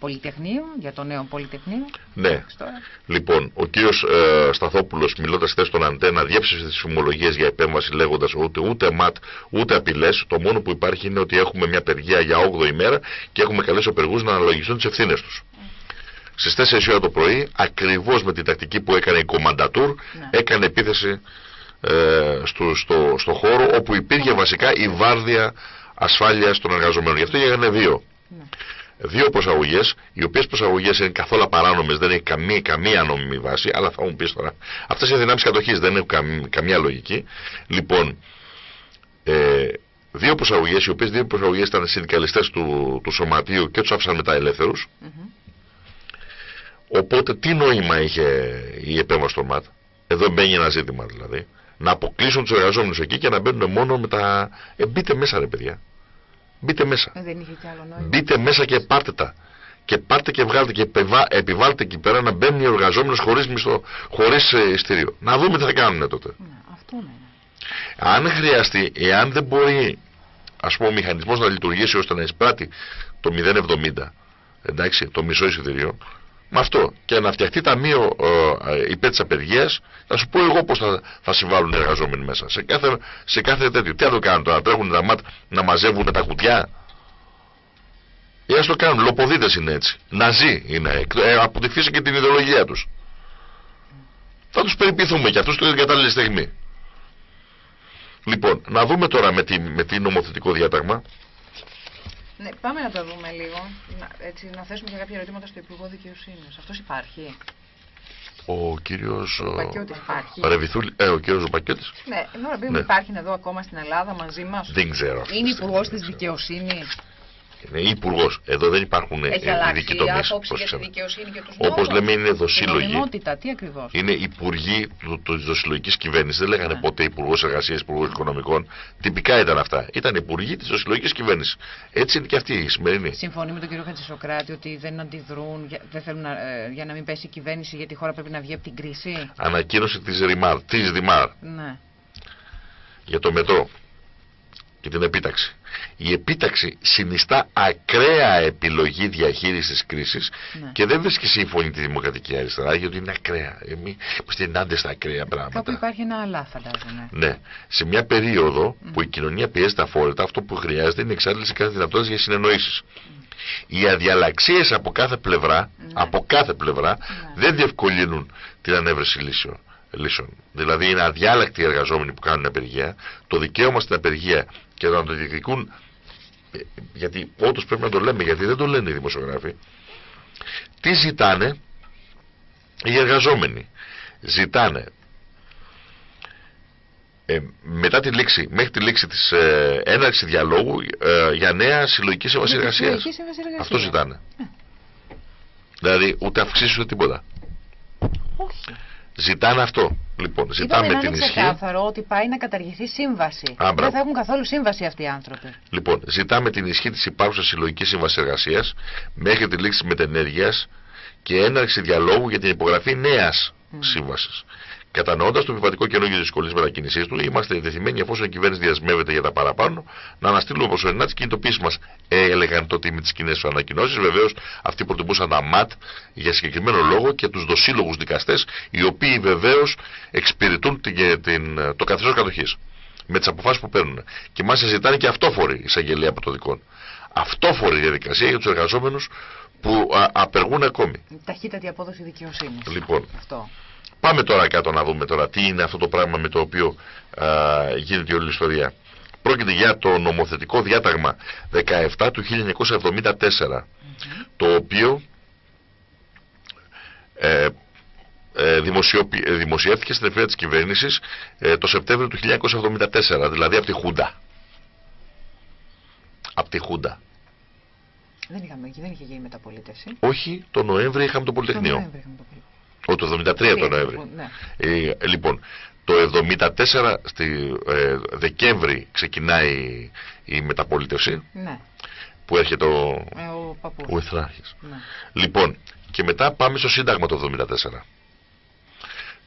Πολυτεχνείο, για το νέο Πολυτεχνείο. Ναι. Λοιπόν, ο κύριος ε, Σταθόπουλος, μιλώντας χθες στον Αντένα, διέψευσε τις φημολογίες για επέμβαση λέγοντας ότι ούτε ματ ούτε απειλές. Το μόνο που υπάρχει είναι ότι έχουμε μια απεργία για 8η ημέρα και έχουμε καλέσει απεργούς να αναλογιστούν τις ευθύνες τους. Mm. Στι 4 ώρα το πρωί, ακριβώς με την τακτική που έκανε η Κομμαντατούρ, ναι. έκανε επίθεση ε, στο, στο, στο χώρο όπου υπήρχε βασικά η βάρδια ασφάλειας των εργαζομένων. Γι' αυτό έγινε δύο. Ναι δύο προσαγωγές, οι οποίες προσαγωγές είναι καθόλου παράνομε, δεν έχει καμία, καμία νόμιμη βάση, αλλά θα μου πεις τώρα. Αυτές οι δυνάμεις κατοχής δεν έχουν καμία λογική. Λοιπόν, ε, δύο προσαγωγές, οι οποίες δύο προσαγωγές ήταν συνδικαλιστές του, του σωματείου και τους άφησαν μετά ελεύθερους. Οπότε τι νόημα είχε η επέμβαση των ΜΑΤ; Εδώ μπαίνει ένα ζήτημα δηλαδή. Να αποκλείσουν τους εργαζόμενους εκεί και να μπαίνουν μόνο με τα. Ε, μπείτε μέσα, ρε παιδιά. Μπείτε μέσα. Ε, δεν είχε κι άλλο νόημα. Μπείτε μέσα και πάρτε τα. Και πάρτε και βγάλτε και επιβάλλετε εκεί πέρα να μπαίνουν οι εργαζόμενοι χωρίς μισθό, χωρίς ε, ειστήριο. Να δούμε τι θα κάνουν τότε. Ναι, αυτό είναι. Αν χρειαστεί, εάν δεν μπορεί ας πούμε ο μηχανισμός να λειτουργήσει ώστε να εισπράττει το 0,70 εντάξει, το μισό εισιτήριο με αυτό και να φτιαχτεί ταμείο ε, ε, υπέρ της απεργίας, θα σου πω εγώ πώς θα, θα συμβάλλουν οι εργαζόμενοι μέσα. Σε κάθε, σε κάθε τέτοιο. Τι θα το κάνουν τώρα, τρέχουν τα μάτια να μαζεύουν τα κουτιά; Ή ας το κάνουν, λοποδίτες είναι έτσι. Ναζί είναι, ε, από τη φύση και την ιδεολογία τους. Θα τους περιποιηθούμε και αυτούς την κατάλληλη στιγμή. Λοιπόν, να δούμε τώρα με την με νομοθετικό διάταγμα. Ναι, πάμε να το δούμε λίγο. Να, έτσι, να θέσουμε και κάποια ερωτήματα στο Υπουργό Δικαιοσύνης. Αυτός υπάρχει. Ο κύριος. Ο Πακιώτης υπάρχει. Ρεβιθούλη, ε, ο κύριος Πακιώτης. Ναι, ενώ ναι. υπάρχει εδώ ακόμα στην Ελλάδα μαζί μας. Δεν ξέρω. Είναι υπουργός της Δικαιοσύνης. Είναι υπουργός. Εδώ δεν υπάρχουν Έχει ειδικοί τομείς. Όπως λέμε, είναι δοσύλλογοι. τι ακριβώς; Είναι υπουργοί τη δοσυλλογικής κυβέρνησης. Δεν λέγανε ναι. ποτέ υπουργός εργασίας, υπουργός οικονομικών. Τυπικά ήταν αυτά. Ήταν υπουργοί της δοσυλλογικής κυβέρνησης. Έτσι είναι και αυτή η σημερινή. Συμφωνεί με τον κύριο Χατζησοκράτη ότι δεν αντιδρούν, δεν θέλουν να, ε, για να μην πέσει η κυβέρνηση γιατί η χώρα πρέπει να βγει από την κρίση; Ανακοίνωση της Ρημάρ, της Δημάρ. Ναι. Για το μετρό και την επίταξη. Η επίταξη συνιστά ακραία επιλογή διαχείρισης κρίσης ναι. και δεν βρίσκει σύμφωνη τη Δημοκρατική Αριστερά γιατί είναι ακραία. Εμείς είμαστε άντες στα ακραία πράγματα. Κάπου υπάρχει ένα αλλά φαντάζομαι. Ναι. Σε μια περίοδο που η κοινωνία πιέζει τα φόρετα αυτό που χρειάζεται είναι η εξάρτηση κάθε δυνατότητας για συνεννοήσεις. Οι αδιαλαξίες από κάθε πλευρά, ναι. από κάθε πλευρά ναι. δεν διευκολύνουν την ανέβρεση λύσεων λύσεων. Δηλαδή είναι αδιάλακτοι οι εργαζόμενοι που κάνουν απεργία, το δικαίωμα στην απεργία και να το διεκδικούν, ε, γιατί όντως πρέπει να το λέμε, γιατί δεν το λένε οι δημοσιογράφοι, τι ζητάνε οι εργαζόμενοι. Ζητάνε ε, μετά τη λήξη, μέχρι τη λήξη της ε, έναρξης διαλόγου ε, για νέα συλλογική σύμβαση εργασίας. Αυτό ζητάνε. Ε. Δηλαδή ούτε αυξήσεις ούτε τίποτα. Όχι. Ζητάνε αυτό. Λοιπόν, ζητάμε Είπαμε την ισχύ. Είναι ξεκάθαρο ότι πάει να καταργηθεί σύμβαση. Α, Δεν θα έχουν καθόλου σύμβαση αυτοί οι άνθρωποι. Λοιπόν, ζητάμε την ισχύ της υπάρχουσας συλλογικής σύμβασης εργασίας μέχρι τη λήξη μετενέργειας και έναρξη διαλόγου για την υπογραφή νέας mm. σύμβασης. Κατανοώντας το επιβατικό καινούργιο της δυσκολίε μετακίνησή του, είμαστε διατεθειμένοι, εφόσον η κυβέρνηση διασμεύεται για τα παραπάνω, να αναστείλουμε προσωρινά τι κινητοποίησει μας. Ε, έλεγαν τότε με τις κοινές ανακοινώσεις. Βεβαίως, αυτοί προτιμούσαν τα ΜΑΤ για συγκεκριμένο λόγο και τους δοσύλλογους δικαστές, οι οποίοι βεβαίως εξυπηρετούν την, την, το καθεστώς κατοχής με τις αποφάσεις που παίρνουν. Και μάλιστα ζητάνε και αυτόφορη εισαγγελία από το δικό. Αυτόφορη διαδικασία για τους εργαζόμενους που α, απεργούν ακόμη. Ταχύτατη απόδοση δικαιοσύνης. Λοιπόν, Αυτό. Πάμε τώρα κάτω να δούμε τώρα τι είναι αυτό το πράγμα με το οποίο α, γίνεται η όλη ιστορία. Πρόκειται για το νομοθετικό διάταγμα 17 του 1974, το οποίο ε, ε, δημοσιεύτηκε στην εφημερίδα της κυβέρνησης ε, το Σεπτέμβριο του 1974, δηλαδή από τη Χούντα. Από τη Χούντα. Δεν, είχαμε, δεν είχε γίνει μεταπολίτευση. Όχι, το Νοέμβριο είχαμε το Πολυτεχνείο. Το Νοέμβριο είχαμε το Πολυτεχνείο. Ο, το 73 το Νοέμβρη. Ναι. Ε, λοιπόν, το 74 στη ε, Δεκέμβρη ξεκινάει η μεταπολίτευση. Ναι. Που έρχεται ο, ε, ο, ο Ναι. Λοιπόν, και μετά πάμε στο Σύνταγμα το 74.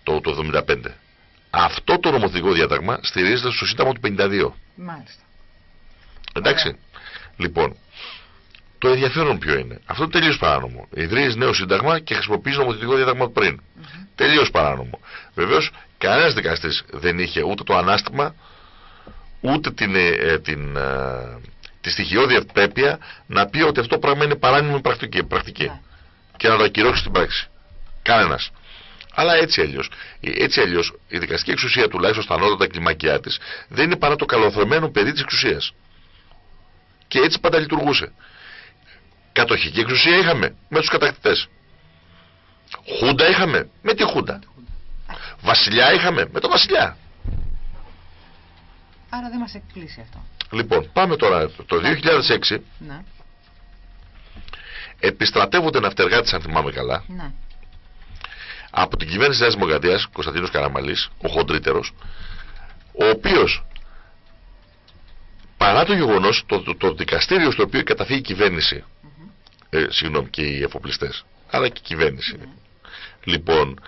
Το, το 75. Αυτό το νομοθετικό διάταγμα στηρίζεται στο Σύνταγμα του 52. Μάλιστα. Εντάξει. Λοιπόν, το ενδιαφέρον ποιο είναι. Αυτό είναι τελείως παράνομο. Ιδρύεις νέο σύνταγμα και χρησιμοποιείς νομοθετικό διάταγμα πριν. Mm -hmm. Τελείως παράνομο. Βεβαίως, κανένας δικαστής δεν είχε ούτε το ανάστημα, ούτε την, ε, ε την, ε, τη στοιχειώδη ευπέπεια να πει ότι αυτό πράγμα είναι παράνομο πρακτική, πρακτική yeah. και να το ακυρώσει στην πράξη. Κανένας. Αλλά έτσι αλλιώς. Έτσι αλλιώς, η δικαστική εξουσία, τουλάχιστον στα ανώτατα κλιμακιά της, δεν είναι παρά το καλοθεμένο παιδί της εξουσίας. Και έτσι πάντα λειτουργούσε. Κατοχική εξουσία είχαμε με τους κατακτητές. Χούντα είχαμε με τη Χούντα. Βασιλιά είχαμε με τον Βασιλιά. Άρα δεν μας εκπλήσει αυτό. Λοιπόν, πάμε τώρα το 2006. Ναι. Επιστρατεύονται ναυτεργάτες, αν θυμάμαι καλά. Ναι. Από την κυβέρνηση της Δημοκρατίας, Κωνσταντίνος Καραμαλής, ο χοντρύτερος, ο οποίος παρά το γεγονός, το, το, το δικαστήριο στο οποίο καταφύγει η κυβέρνηση, ε, συγγνώμη και οι εφοπλιστές, αλλά και η κυβέρνηση, λοιπόν,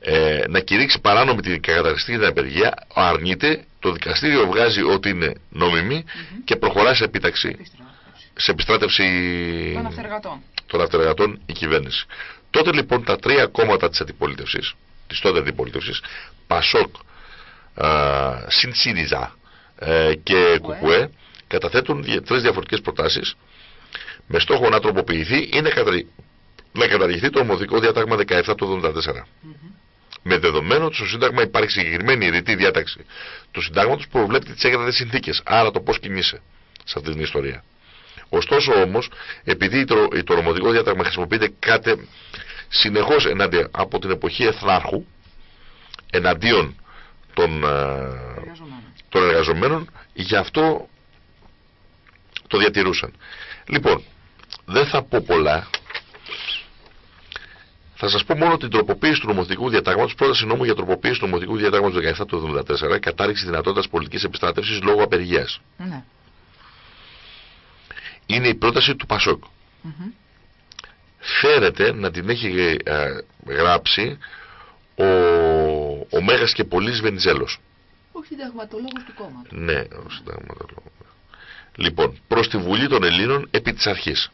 ε, να κηρύξει παράνομη την καταριστική την απεργία, αρνείται, το δικαστήριο βγάζει ότι είναι νόμιμη και προχωράει σε επίταξη, σε επιστράτευση των αυτεργατών. των αυτεργατών η κυβέρνηση. Τότε λοιπόν τα τρία κόμματα της αντιπολίτευσης, της τότε αντιπολίτευσης, Πασόκ, Συνσύριζα ε, και Κουκουέ, καταθέτουν τρεις διαφορετικές προτάσεις με στόχο να τροποποιηθεί ή να, να καταργηθεί το ομοδικό διάταγμα 17 του 1974. Με δεδομένο ότι στο Σύνταγμα υπάρχει συγκεκριμένη ρητή διάταξη του Συντάγματος που προβλέπει τις έγραφε συνθήκες. Άρα το πώς κινείσαι σε αυτή την ιστορία. Ωστόσο όμως, επειδή το νομοθετικό διάταγμα χρησιμοποιείται κάτι συνεχώς ενάντια από την εποχή Εθνάρχου, εναντίον των, ε, των εργαζομένων, γι' αυτό το διατηρούσαν. Λοιπόν, δεν θα πω πολλά, θα σας πω μόνο την τροποποίηση του νομοθετικού διατάγματος, πρόταση νόμου για τροποποίηση του νομοθετικού διατάγματος 17 του 1974, κατάρριξη δυνατότητας πολιτικής επιστράτευση λόγω απεργίας. Ναι. Είναι η πρόταση του Πασόκ. Mm -hmm. Φέρεται να την έχει ε, γράψει ο, ο Μέγας και Πολύς Βενιζέλος. Ο συνταγματολόγος του κόμματος. Ναι, ο συνταγματολόγος. Λοιπόν, προς τη Βουλή των Ελλήνων επί της αρχής.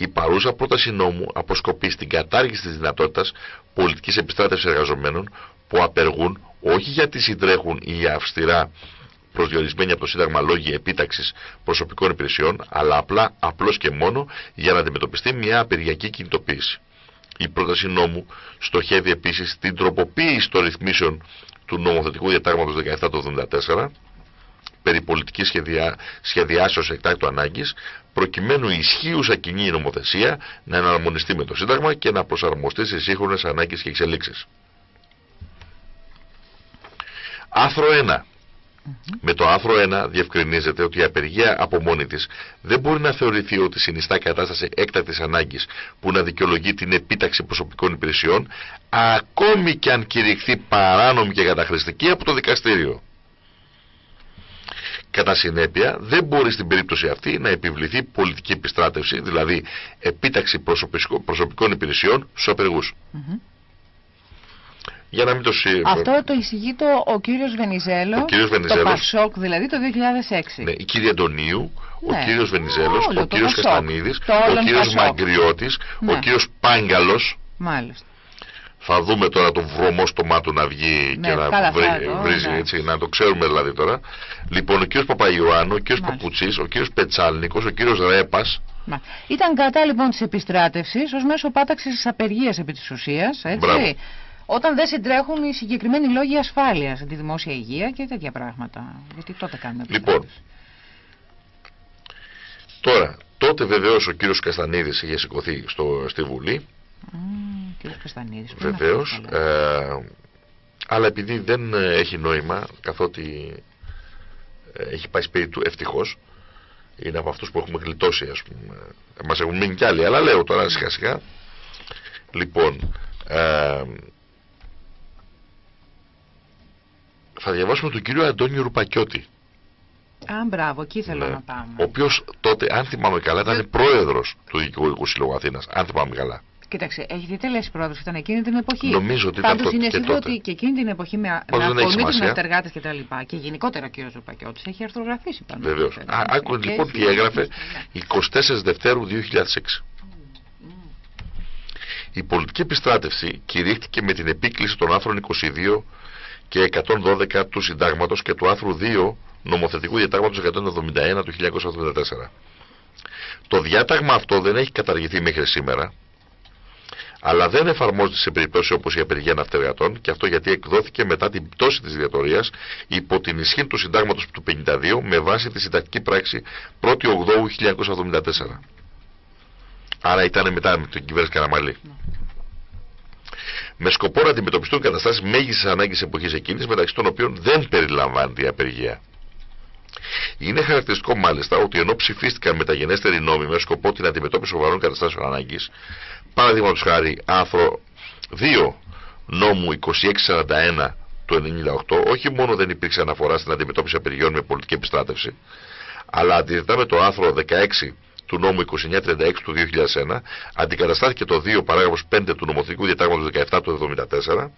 Η παρούσα πρόταση νόμου αποσκοπεί στην κατάργηση της δυνατότητας πολιτικής επιστράτευσης εργαζομένων που απεργούν όχι γιατί συντρέχουν ή αυστηρά προσδιορισμένοι από το Σύνταγμα λόγοι επίταξης προσωπικών υπηρεσιών, αλλά απλά, απλώς και μόνο για να αντιμετωπιστεί μια απεργιακή κινητοποίηση. Η πρόταση νόμου στοχεύει επίσης την τροποποίηση των ρυθμίσεων του νομοθετικού διατάγματος 17 του 1974 περί πολιτικής σχεδιά, σχεδιάσεως εκτάκτου ανάγκης προκειμένου η ισχύουσα κοινή νομοθεσία να εναρμονιστεί με το Σύνταγμα και να προσαρμοστεί σε σύγχρονες ανάγκες και εξελίξεις. Άρθρο 1. Με το άρθρο 1 διευκρινίζεται ότι η απεργία από μόνη της δεν μπορεί να θεωρηθεί ότι συνιστά κατάσταση έκτακτης ανάγκης που να δικαιολογεί την επίταξη προσωπικών υπηρεσιών ακόμη και αν κηρυχθεί παράνομη και καταχρηστική από το δικαστήριο. Κατά συνέπεια, δεν μπορεί στην περίπτωση αυτή να επιβληθεί πολιτική επιστράτευση, δηλαδή επίταξη προσωπικών υπηρεσιών στους απεργούς. Για να μην το Αυτό το εισηγεί το ο κύριος Βενιζέλο, ο κύριος Βενιζέλος, το Πασόκ δηλαδή το 2006. Ναι, η κυρία Αντωνίου, ο ναι. κύριος Βενιζέλος, ο κύριος Καστανίδης, ο κύριος Μαγκριώτης, ναι. ο κύριος Πάγκαλος. Μάλιστα. Θα δούμε τώρα το βρωμό στο μάτου να βγει ναι, και να βρει, βρίζει, έτσι, να το ξέρουμε δηλαδή τώρα. Λοιπόν, ο κύριος Παπαϊωάννου, ο κύριος Παπουτσής, ο κύριος Πετσάλνικος, ο κύριος Ρέπας. Ήταν κατά λοιπόν της επιστράτευσης ως μέσο πάταξης της απεργίας επί της ουσίας, έτσι. Μπράβο όταν δεν συντρέχουν οι συγκεκριμένοι λόγοι ασφάλειας, τη δημόσια υγεία και τέτοια πράγματα. Γιατί τότε κάνουμε Λοιπόν, τώρα, τότε βεβαίως ο κύριος Καστανίδης είχε σηκωθεί στο, στη Βουλή. Mm, κύριος Καστανίδη. Βεβαίως. Ε, αλλά επειδή δεν έχει νόημα, καθότι ε, έχει πάει σπίτι του ευτυχώς, είναι από αυτούς που έχουμε γλιτώσει, ας πούμε. Μας έχουν μείνει κι άλλοι, αλλά λέω τώρα σιγά σιγά. Λοιπόν, ε, θα διαβάσουμε τον κύριο Αντώνιο Ρουπακιώτη. Α, μπράβο, εκεί θέλω ναι. να πάμε. Ο οποίος τότε, αν θυμάμαι καλά, ήταν ε... πρόεδρος του Δικηγορικού Συλλόγου Αθήνας. Αν θυμάμαι καλά. Κοίταξε, έχει διτελέσει πρόεδρο, ήταν εκείνη την εποχή. Νομίζω ότι ήταν τότε. είναι και ότι και εκείνη την εποχή με, με αφορμή του ναυτεργάτε και τα λοιπά και γενικότερα ο κύριος Ρουπακιώτη έχει αρθρογραφήσει πάνω. Βεβαίως. Άκου λοιπόν τι έγραφε 24 Δευτέρου 2006. Η πολιτική επιστράτευση κηρύχθηκε με την επίκληση των άρθρων 22 και 112 του συντάγματος και του άρθρου 2 νομοθετικού διατάγματος 171 του 1984. Το διάταγμα αυτό δεν έχει καταργηθεί μέχρι σήμερα, αλλά δεν εφαρμόζεται σε περιπτώσεις όπως η απεργία ναυτεργατών και αυτό γιατί εκδόθηκε μετά την πτώση της διατορίας υπό την ισχύ του συντάγματος του 52 με βάση τη συντακτική πράξη 1η 8 1974. Άρα ήταν μετά με την κυβέρνηση Καραμαλή. Ναι με σκοπό να αντιμετωπιστούν καταστάσεις μέγιστης ανάγκης εποχής εκείνης, μεταξύ των οποίων δεν περιλαμβάνεται η απεργία. Είναι χαρακτηριστικό μάλιστα ότι ενώ ψηφίστηκαν μεταγενέστεροι νόμοι με σκοπό την αντιμετώπιση σοβαρών καταστάσεων ανάγκης, παραδείγματος χάρη άρθρο 2 νόμου 2641 του 1998, όχι μόνο δεν υπήρξε αναφορά στην αντιμετώπιση απεργιών με πολιτική επιστράτευση, αλλά αντίθετα με το άρθρο 16 του νόμου 2936 του 2001, αντικαταστάθηκε το 2 παράγραφος 5 του νομοθετικού διατάγματος 17 του 1974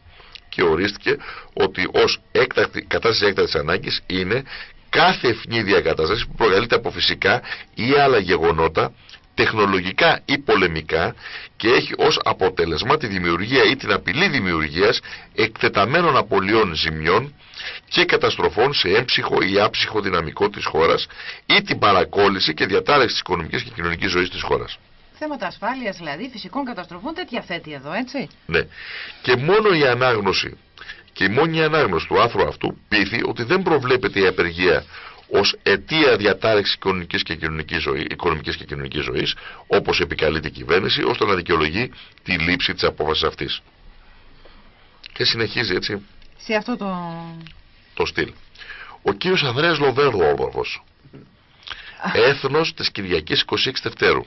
και ορίστηκε ότι ως έκτακτη, κατάσταση έκτακτης ανάγκης είναι κάθε ευνίδια κατάσταση που προκαλείται από φυσικά ή άλλα γεγονότα τεχνολογικά ή πολεμικά και έχει ως αποτέλεσμα τη δημιουργία ή την απειλή δημιουργίας εκτεταμένων απολειών ζημιών και καταστροφών σε έμψυχο ή άψυχο δυναμικό της χώρας ή την παρακόλληση και διατάρεξη της οικονομικής και κοινωνικής ζωής της χώρας. Θέματα ασφάλειας δηλαδή, φυσικών καταστροφών, τέτοια θέτει εδώ, έτσι; Ναι. Και μόνο η ανάγνωση και η μόνη ανάγνωση του άρθρου αυτού πείθει ότι δεν προβλέπεται η απεργία ως αιτία διατάρεξης οικονομικής και κοινωνικής, ζωής, οικονομικής και κοινωνικής ζωής, όπως επικαλείται η κυβέρνηση, ώστε να δικαιολογεί τη λήψη της απόφασης αυτής. Και συνεχίζει έτσι. Σε αυτό το... Το στυλ. Ο κύριος Ανδρέας Λοβέρδο Έθνος της Κυριακής 26 Δευτέρου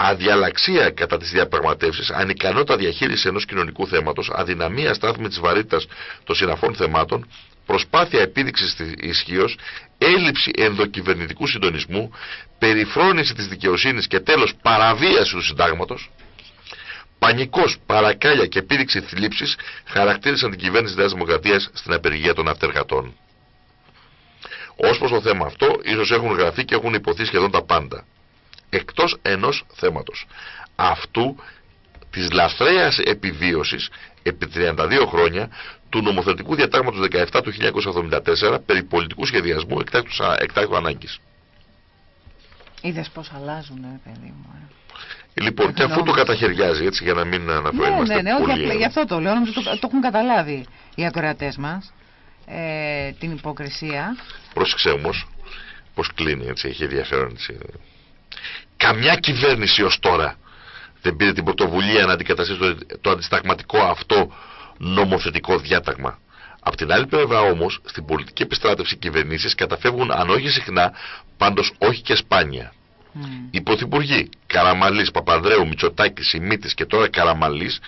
αδιαλαξία κατά τις διαπραγματεύσεις, ανικανότητα διαχείρισης ενός κοινωνικού θέματος, αδυναμία στάθμη της βαρύτητας των συναφών θεμάτων, προσπάθεια επίδειξης της ισχύως, έλλειψη ενδοκυβερνητικού συντονισμού, περιφρόνηση της δικαιοσύνης και τέλος παραβίαση του συντάγματος, πανικός, παρακάλια και επίδειξη θλίψης χαρακτήρισαν την κυβέρνηση της Νέας Δημοκρατίας στην απεργία των αυτεργατών. Ως προς το θέμα αυτό, ίσως έχουν γραφεί και έχουν υποθεί σχεδόν τα πάντα εκτός ενός θέματος. Αυτού της λαθρέας επιβίωσης επί 32 χρόνια του νομοθετικού διατάγματος 17 του 1974 περί πολιτικού σχεδιασμού εκτάκτου, εκτάκτου ανάγκης. Είδες πως αλλάζουν, ε, παιδί μου. Ε. Λοιπόν, και αφού το καταχαιριάζει, έτσι, για να μην αναφέρουμε. Ναι, ναι, ναι, όχι, γι' αυτό το λέω, νομίζω το, το έχουν καταλάβει οι ακροατές μας, ε, την υποκρισία. Πρόσεξε όμως, πως κλείνει, έτσι, έχει ενδιαφέρον, έτσι. Καμιά κυβέρνηση ως τώρα δεν πήρε την πρωτοβουλία να αντικαταστήσει το, το αντισταγματικό αυτό νομοθετικό διάταγμα. Απ' την άλλη πλευρά όμως, στην πολιτική επιστράτευση κυβερνήσεις καταφεύγουν αν όχι συχνά, πάντως όχι και σπάνια. Mm. Οι πρωθυπουργοί Καραμαλής, Παπανδρέου, Μητσοτάκης, Σιμίτης και τώρα Καραμαλής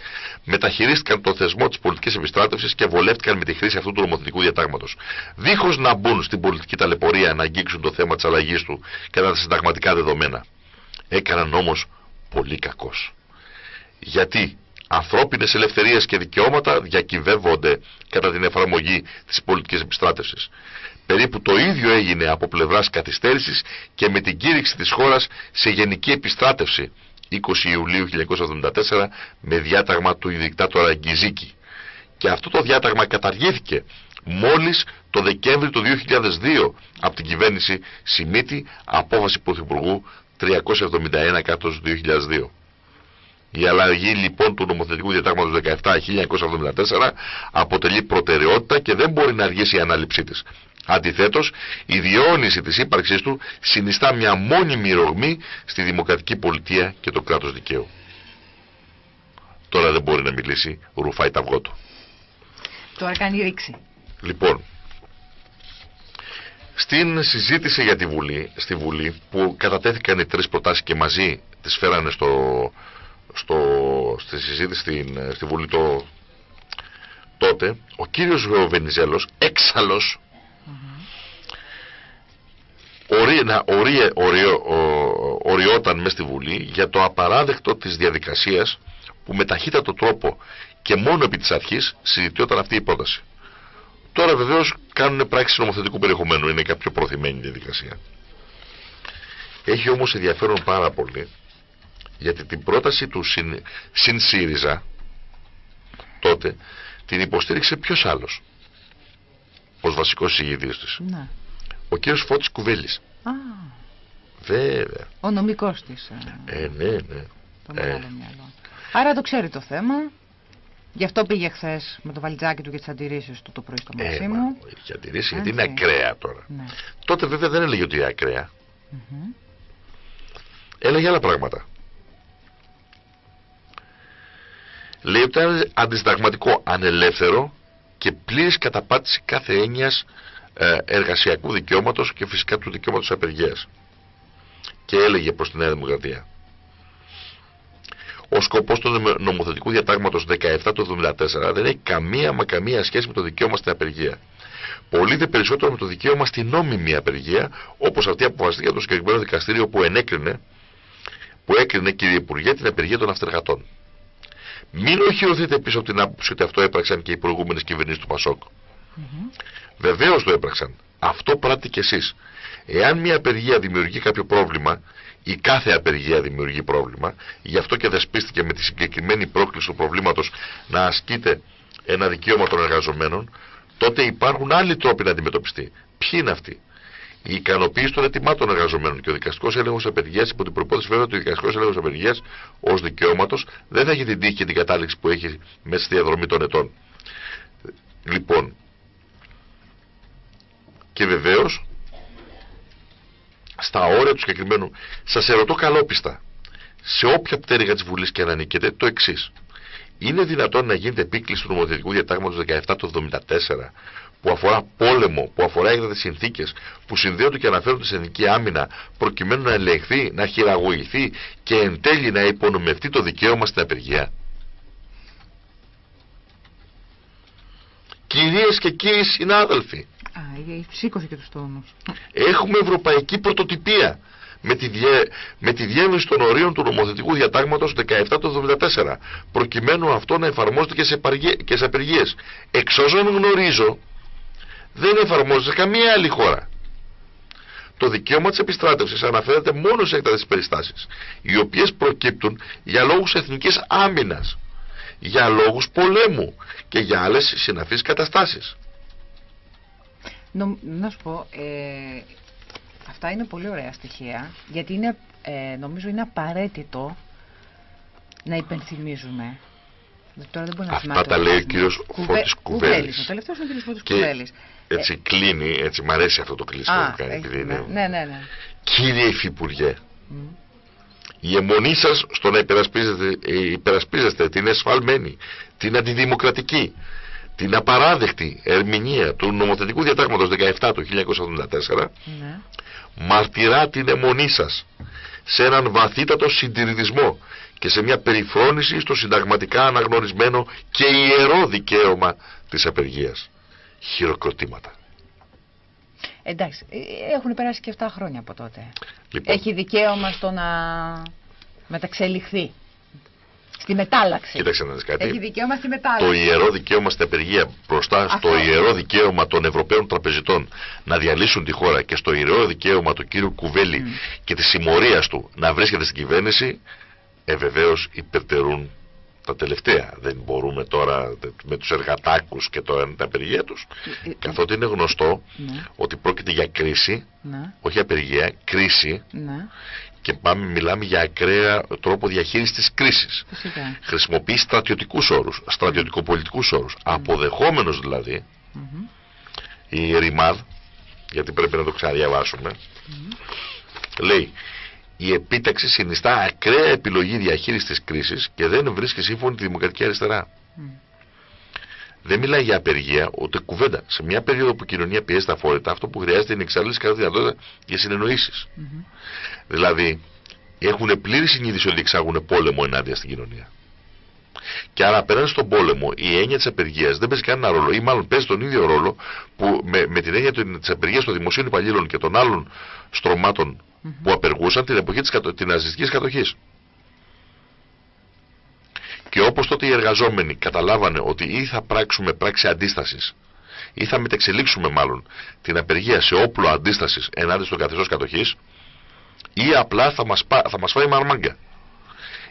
μεταχειρίστηκαν το θεσμό της πολιτικής επιστράτευσης και βολεύτηκαν με τη χρήση αυτού του νομοθετικού διατάγματος. Δίχως να μπουν στην πολιτική ταλαιπωρία να αγγίξουν το θέμα της αλλαγής του κατά τα συνταγματικά δεδομένα έκαναν όμως πολύ κακός. Γιατί ανθρώπινες ελευθερίες και δικαιώματα διακυβεύονται κατά την εφαρμογή της πολιτικής επιστράτευσης. Περίπου το ίδιο έγινε από πλευράς καθυστέρησης και με την κήρυξη της χώρας σε γενική επιστράτευση 20 Ιουλίου 1974 με διάταγμα του δικτάτορα Γκυζίκη. Και αυτό το διάταγμα καταργήθηκε μόλις το Δεκέμβρη του 2002 από την κυβέρνηση Σιμίτη απόφαση Πρωθυπουργού 371 κάτω 2002. Η αλλαγή λοιπόν του νομοθετικού διατάγματος 17-1974 αποτελεί προτεραιότητα και δεν μπορεί να αργήσει η ανάληψή της. Αντιθέτως, η διαιώνιση της ύπαρξής του συνιστά μια μόνιμη ρογμή στη δημοκρατική πολιτεία και το κράτος δικαίου. Τώρα δεν μπορεί να μιλήσει, ρουφάει τα αυγό του. Τώρα κάνει ρήξη. Λοιπόν, στην συζήτηση για τη Βουλή, στη Βουλή που κατατέθηκαν οι τρεις προτάσεις και μαζί τις φέρανε στο, στο, στη συζήτηση στην, στη Βουλή το, τότε ο κύριος Βενιζέλος έξαλλος οριόταν μέσα στη Βουλή για το απαράδεκτο της διαδικασίας που με ταχύτατο τρόπο και μόνο επί της αρχής συζητιόταν αυτή η πρόταση. Τώρα βεβαίως κάνουν πράξη νομοθετικού περιεχομένου, είναι κάποια πιο προθυμένη διαδικασία. Έχει όμως ενδιαφέρον πάρα πολύ γιατί την πρόταση του συν, συν ΣΥΡΙΖΑ τότε την υποστήριξε ποιος άλλος; Ω βασικός συγγητή της. Ναι. Ο κύριος Φώτης Κουβέλης. Α. Βέβαια. Ο νομικός της. Ε, ε ναι, ναι. Το ε. Άρα το ξέρει το θέμα. Γι' αυτό πήγε χθες με το βαλιτζάκι του και τις αντιρρήσεις του το πρωί στο μαζί ε, μου. Είχε αντιρρήσεις γιατί είναι ακραία τώρα. Ναι. Τότε βέβαια δεν έλεγε ότι είναι ακραία. Mm -hmm. Έλεγε άλλα πράγματα. Λέει ότι ήταν αντισταγματικό, ανελεύθερο και πλήρης καταπάτηση κάθε έννοιας ε, εργασιακού δικαιώματος και φυσικά του δικαιώματος απεργίας. Και έλεγε προς τη Νέα Δημοκρατία. Ο σκοπός του νομοθετικού διατάγματος 17 του 1974 δεν έχει καμία μα καμία σχέση με το δικαίωμα στην απεργία. Πολύ δε περισσότερο με το δικαίωμα στην νόμιμη απεργία, όπως αυτή αποφασίστηκε από το συγκεκριμένο δικαστήριο που ενέκρινε, που έκρινε κύριε Υπουργέ την απεργία των αυτεργατών. Μην οχυρωθείτε πίσω από την άποψη ότι αυτό έπραξαν και οι προηγούμενες κυβερνήσεις του Πασόκ. Mm -hmm. Βεβαίως το έπραξαν. Αυτό πράττει κι εσείς. Εάν μια απεργία δημιουργεί κάποιο πρόβλημα, η κάθε απεργία δημιουργεί πρόβλημα, γι' αυτό και δεσπίστηκε με τη συγκεκριμένη πρόκληση του προβλήματος να ασκείται ένα δικαίωμα των εργαζομένων, τότε υπάρχουν άλλοι τρόποι να αντιμετωπιστεί. Ποιοι είναι αυτοί; Η ικανοποίηση των ετοιμάτων εργαζομένων και ο δικαστικός έλεγχος απεργίας, υπό την προπόθεση βέβαια ότι ο δικαστικός έλεγχος απεργίας ως δικαιώματος δεν θα έχει την τύχη και την κατάληξη που έχει μέσα στη διαδρομή των ετών. Λοιπόν, και βεβαίως στα όρια του συγκεκριμένου, σας ερωτώ καλόπιστα, σε όποια πτέρυγα της Βουλής και αν ανήκετε, το εξής. Είναι δυνατόν να γίνεται επίκληση του νομοθετικού διατάγματος 17 του 1974 που αφορά πόλεμο, που αφορά έκτατε συνθήκες, που συνδέονται και αναφέρονται σε εθνική άμυνα, προκειμένου να ελεγχθεί, να χειραγωγηθεί και εν τέλει να υπονομευτεί το δικαίωμα στην απεργία. Κυρίες και κύριοι συνάδελφοι, Α, σήκωσε και τους τόνους. Έχουμε ευρωπαϊκή πρωτοτυπία με τη, διε... με τη διεύρυνση των ορίων του νομοθετικού διατάγματος 17 το 74 προκειμένου αυτό να εφαρμόζεται και σε, παργε... και σε απεργίες. Εξ όσων γνωρίζω δεν εφαρμόζεται σε καμία άλλη χώρα. Το δικαίωμα της επιστράτευσης αναφέρεται μόνο σε έκτατες περιστάσεις, οι οποίες προκύπτουν για λόγους εθνικής άμυνας, για λόγους πολέμου και για άλλες συναφείς καταστάσεις. να σου πω, ε, αυτά είναι πολύ ωραία στοιχεία, γιατί είναι, ε, νομίζω είναι απαραίτητο να υπενθυμίζουμε Τώρα δεν μπορεί να Αυτά τα λέει ο κύριος Φώτης Κουβέλης. Ο τελευταίος είναι ο κύριος Φώτης Κουβέλης. Έτσι κλείνει, έτσι μ' αρέσει αυτό το κλείσιμο που κάνει. Επειδή ναι, ναι, ναι, ναι. Κύριε Υφυπουργέ, mm. η αιμονή σας στο να υπερασπίζεστε, ε, υπερασπίζεστε την εσφαλμένη, την αντιδημοκρατική, την απαράδεκτη ερμηνεία του νομοθετικού διατάγματος 17 του 1974 ναι. μαρτυρά την αιμονή σας σε έναν βαθύτατο συντηρητισμό και σε μια περιφρόνηση στο συνταγματικά αναγνωρισμένο και ιερό δικαίωμα της απεργίας. Χειροκροτήματα. Εντάξει, ε, έχουν περάσει και 7 χρόνια από τότε. Λοιπόν. Έχει δικαίωμα στο να μεταξελιχθεί. Στη μετάλλαξη. Κοίταξε να δεις κάτι. Έχει δικαίωμα στη μετάλλαξη. Το ιερό δικαίωμα στην απεργία μπροστά στο ιερό δικαίωμα των Ευρωπαίων τραπεζιτών να διαλύσουν τη χώρα και στο ιερό δικαίωμα του κύριου Κουβέλη και της συμμορίας του να βρίσκεται στην κυβέρνηση ε, βεβαίως υπερτερούν τα τελευταία. Δεν μπορούμε τώρα με τους εργατάκους και το, τα απεργία τους. Ε, ε, καθότι είναι γνωστό ναι. ότι πρόκειται για κρίση, ναι. όχι απεργία, κρίση. Ναι. Και πάμε, μιλάμε για ακραία τρόπο διαχείρισης της κρίσης. Φυσικά. Χρησιμοποιεί στρατιωτικούς όρους, στρατιωτικοπολιτικούς όρους. Mm. Αποδεχόμενος δηλαδή, η ΡΙΜΑΔ, γιατί πρέπει να το ξαναδιαβάσουμε, λέει η επίταξη συνιστά ακραία επιλογή διαχείρισης της κρίσης και δεν βρίσκει σύμφωνη τη δημοκρατική αριστερά. Δεν μιλάει για απεργία, ούτε κουβέντα. Σε μια περίοδο που η κοινωνία πιέζει τα φόρητα, αυτό που χρειάζεται είναι εξάλληψη κατά δυνατότητα για συνεννοήσεις. Δηλαδή, έχουν πλήρη συνείδηση ότι εξάγουν πόλεμο ενάντια στην κοινωνία. Και άρα απέναντι στον πόλεμο η έννοια της απεργίας δεν παίζει κανένα ρόλο, ή μάλλον παίζει τον ίδιο ρόλο που με, με την έννοια της απεργίας των δημοσίων υπαλλήλων και των άλλων στρωμάτων που απεργούσαν την εποχή της, της ναζιστικής κατοχής. Και όπως τότε οι εργαζόμενοι καταλάβανε ότι ή θα πράξουμε πράξη αντίστασης ή θα μετεξελίξουμε μάλλον την απεργία σε όπλο αντίστασης ενάντια στον καθεστώς κατοχής ή απλά θα μας, θα μας φάει μαρμάγκα.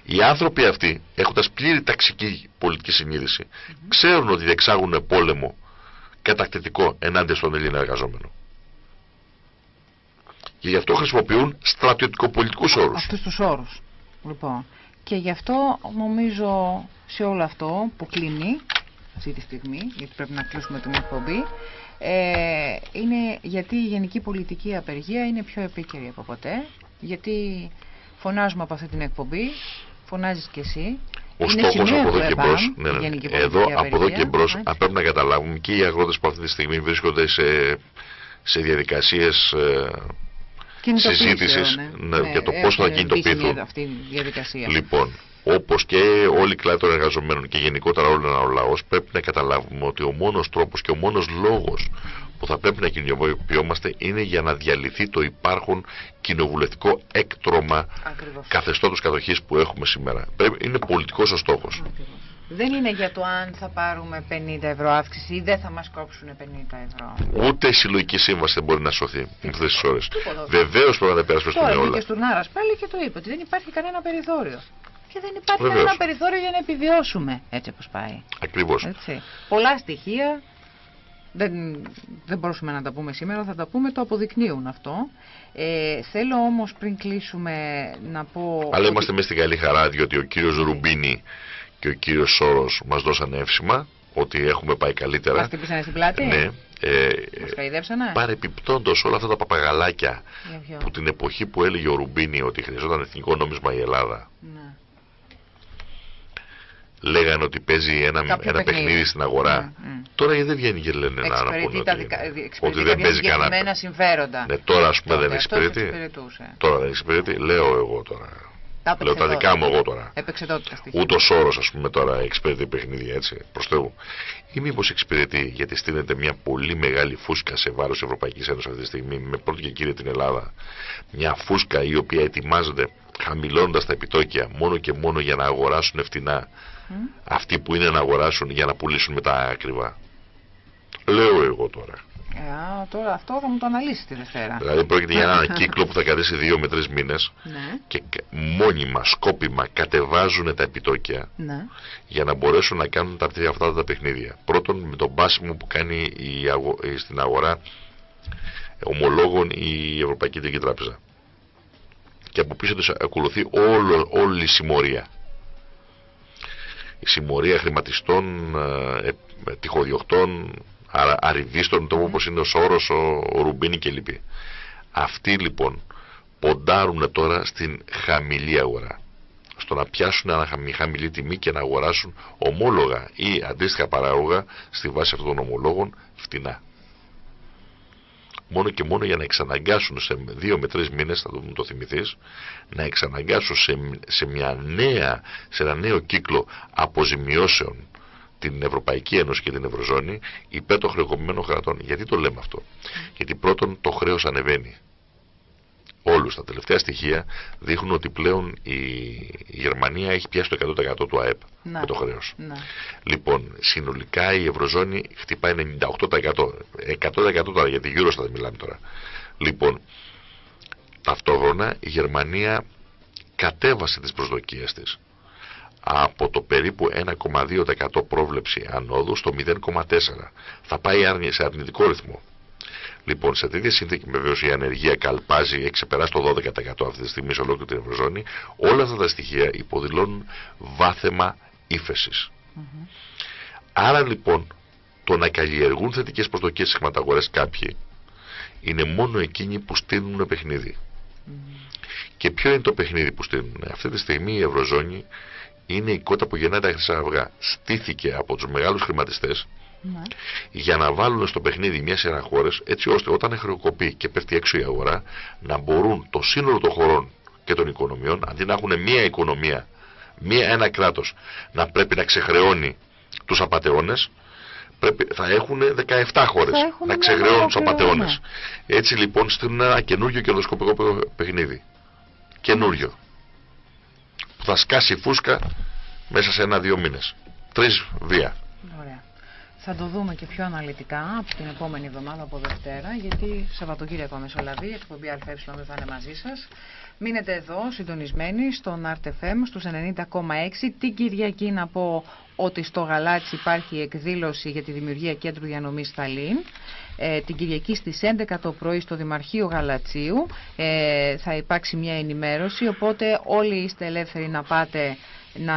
Οι άνθρωποι αυτοί, έχοντας πλήρη ταξική πολιτική συνείδηση, ξέρουν ότι διεξάγουν πόλεμο κατακτητικό ενάντια στον Έλληνα εργαζόμενο. Και γι' αυτό χρησιμοποιούν στρατιωτικοπολιτικούς όρους. Αυτούς τους όρους. Λοιπόν. Και γι' αυτό νομίζω σε όλο αυτό που κλείνει αυτή τη στιγμή, γιατί πρέπει να κλείσουμε την εκπομπή, ε, είναι γιατί η γενική πολιτική απεργία είναι πιο επίκαιρη από ποτέ, γιατί φωνάζουμε από αυτή την εκπομπή, φωνάζεις και εσύ, Ο στόχος από εδώ και μπρος. Ναι, ναι. Εδώ, από εδώ και μπρος, αν πρέπει να καταλάβουμε και οι αγρότες που αυτή τη στιγμή βρίσκονται σε, σε διαδικασίες ε, συζήτησης ναι. ναι, για το πώς θα κινητοποιηθούν. Αυτή η διαδικασία. Λοιπόν, όπως και όλοι οι κλάδοι των εργαζομένων και γενικότερα όλο ο λαός, πρέπει να καταλάβουμε ότι ο μόνος τρόπος και ο μόνος λόγος που θα πρέπει να κινητοποιούμαστε είναι για να διαλυθεί το υπάρχον κοινοβουλευτικό έκτρωμα καθεστώτος κατοχής που έχουμε σήμερα. Πρέπει, είναι πολιτικός ο στόχος. Δεν είναι για το αν θα πάρουμε 50 ευρώ αύξηση ή δεν θα μας κόψουν 50 ευρώ. Ούτε η συλλογική σύμβαση δεν μπορεί να σωθεί αυτές τις ώρες. Βεβαίως πρέπει να τα περάσουμε στην Ελλάδα. Και Στουρνάρα πάλι και το είπε ότι δεν υπάρχει κανένα περιθώριο. Και δεν υπάρχει Βεβαίως. κανένα περιθώριο για να επιβιώσουμε έτσι όπως πάει. Ακριβώς. Πολλά στοιχεία. Δεν, δεν μπορούσαμε να τα πούμε σήμερα, θα τα πούμε, το αποδεικνύουν αυτό. Ε, θέλω όμως πριν κλείσουμε να πω... Αλλά είμαστε μέσα στην καλή χαρά, διότι ο κύριος Ρουμπίνη και ο κύριος Σόρος μας δώσανε εύσημα ότι έχουμε πάει καλύτερα. Μας χτύπησανε στην πλάτη; Ναι. Ε, μας καηδέψανε. Παρεπιπτόντως όλα αυτά τα παπαγαλάκια που την εποχή που έλεγε ο Ρουμπίνη ότι χρειαζόταν εθνικό νόμισμα η Ελλάδα. Ναι. Λέγανε ότι παίζει ένα, ένα παιχνίδι. στην αγορά. Mm, mm. Τώρα δεν βγαίνει και λένε να πούνε ότι, ότι δεν παίζει κανένα. συμφέροντα. Ναι, τώρα ας πούμε δεν εξυπηρετεί. Τώρα δεν εξυπηρετεί. Λέω εγώ τώρα. Λέω τα δικά μου εγώ τώρα. Ούτε ο όρος, ας πούμε, τώρα εξυπηρετεί παιχνίδια έτσι. Προ Θεού. Ή μήπως εξυπηρετεί γιατί στείνεται μια πολύ μεγάλη φούσκα σε βάρος Ευρωπαϊκής Ένωσης αυτή τη στιγμή, με πρώτη και κύριε την Ελλάδα. Μια φούσκα η οποία ετοιμάζεται χαμηλώνοντας τα επιτόκια μόνο και μόνο για να αγοράσουν φτηνά mm. αυτοί που είναι να αγοράσουν για να πουλήσουν μετά ακριβά. Λέω εγώ τώρα. Ε, τώρα αυτό θα μου το αναλύσει τη Δευτέρα. Δηλαδή πρόκειται για έναν κύκλο που θα κρατήσει δύο με τρεις μήνες ναι. και μόνιμα, σκόπιμα κατεβάζουν τα επιτόκια ναι. για να μπορέσουν να κάνουν τα, αυτά τα παιχνίδια. Πρώτον με τον πάσιμο που κάνει η αγο, στην αγορά ομολόγων η Ευρωπαϊκή Κεντρική Τράπεζα. Και από πίσω τους ακολουθεί όλο, όλη η συμμορία. Η συμμορία χρηματιστών, ε, ε τυχοδιοκτών, αριβίστων τόπο όπως είναι ο Σόρος, ο, ο Ρουμπίνη κλπ. Αυτοί λοιπόν ποντάρουν τώρα στην χαμηλή αγορά. Στο να πιάσουν ένα χαμηλή τιμή και να αγοράσουν ομόλογα ή αντίστοιχα παράγωγα στη βάση αυτών των ομολόγων φτηνά. Μόνο και μόνο για να εξαναγκάσουν σε δύο με τρεις μήνες, θα το, το θυμηθείς, να εξαναγκάσουν σε, σε, μια νέα, σε ένα νέο κύκλο αποζημιώσεων την Ευρωπαϊκή Ένωση και την Ευρωζώνη υπέρ των χρεοκοπημένων κρατών. Γιατί το λέμε αυτό; Γιατί πρώτον το χρέος ανεβαίνει. Όλους τα τελευταία στοιχεία δείχνουν ότι πλέον η, Γερμανία έχει πιάσει το 100% του ΑΕΠ με το χρέος. Λοιπόν, συνολικά η Ευρωζώνη χτυπάει 98%. 100% τώρα, γιατί γύρω στα μιλάμε τώρα. Λοιπόν, ταυτόχρονα η Γερμανία κατέβασε τις προσδοκίες της από το περίπου 1,2% πρόβλεψη ανόδου στο 0,4%. Θα πάει σε αρνητικό ρυθμό. Λοιπόν, σε τέτοια συνθήκη βεβαίως η ανεργία καλπάζει, έχει ξεπεράσει το 12% αυτή τη στιγμή σε ολόκληρη την Ευρωζώνη. Όλα αυτά τα στοιχεία υποδηλώνουν βάθεμα ύφεσης. Άρα λοιπόν, το να καλλιεργούν θετικές προσδοκίες στις χρηματαγορές κάποιοι είναι μόνο εκείνοι που στείλουν παιχνίδι. Και ποιο είναι το παιχνίδι που στείλουν. Αυτή τη στιγμή η Ευρωζώνη είναι η κότα που γεννάει τα χρυσά αυγά. Στήθηκε από τους μεγάλους χρηματιστές ναι. για να βάλουν στο παιχνίδι μια σειρά χώρες έτσι ώστε όταν χρεοκοπεί και πέφτει έξω η αγορά να μπορούν το σύνολο των χωρών και των οικονομιών αντί να έχουν μία οικονομία, μία, ένα κράτος να πρέπει να ξεχρεώνει τους απαταιώνες, θα έχουν 17 χώρες να ξεχρεώνουν τους απαταιώνες. Έτσι λοιπόν στείλουν ένα καινούριο κερδοσκοπικό παιχνίδι. Καινούριο που θα σκάσει φούσκα μέσα σε ένα-δύο μήνες. Τρεις βία. Ωραία. Θα το δούμε και πιο αναλυτικά από την επόμενη εβδομάδα από Δευτέρα, γιατί Σαββατοκύριακο μεσολαβεί, η εκπομπή ΑΕ δεν θα είναι μαζί σας. Μείνετε εδώ συντονισμένοι στον RTFM στους 90,6. Την Κυριακή να πω ότι στο Γαλάτσι υπάρχει εκδήλωση για τη δημιουργία κέντρου διανομής Σταλίν. Ε, την Κυριακή στις 11 το πρωί στο Δημαρχείο Γαλατσίου ε, θα υπάρξει μια ενημέρωση, οπότε όλοι είστε ελεύθεροι να πάτε να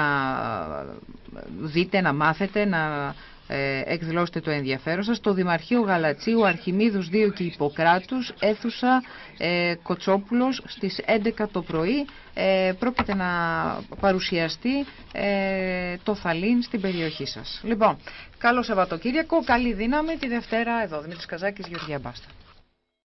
δείτε, να μάθετε, να ε, εκδηλώσετε το ενδιαφέρον σας. Το Δημαρχείο Γαλατσίου, Αρχιμίδους 2 και Ιπποκράτους, αίθουσα ε, Κοτσόπουλος στις 11 το πρωί. Ε, πρόκειται να παρουσιαστεί ε, το Θαλήν στην περιοχή σας. Λοιπόν, καλό Σαββατοκύριακο, καλή δύναμη τη Δευτέρα εδώ. Δημήτρης Καζάκης, Γεωργία Μπάστα.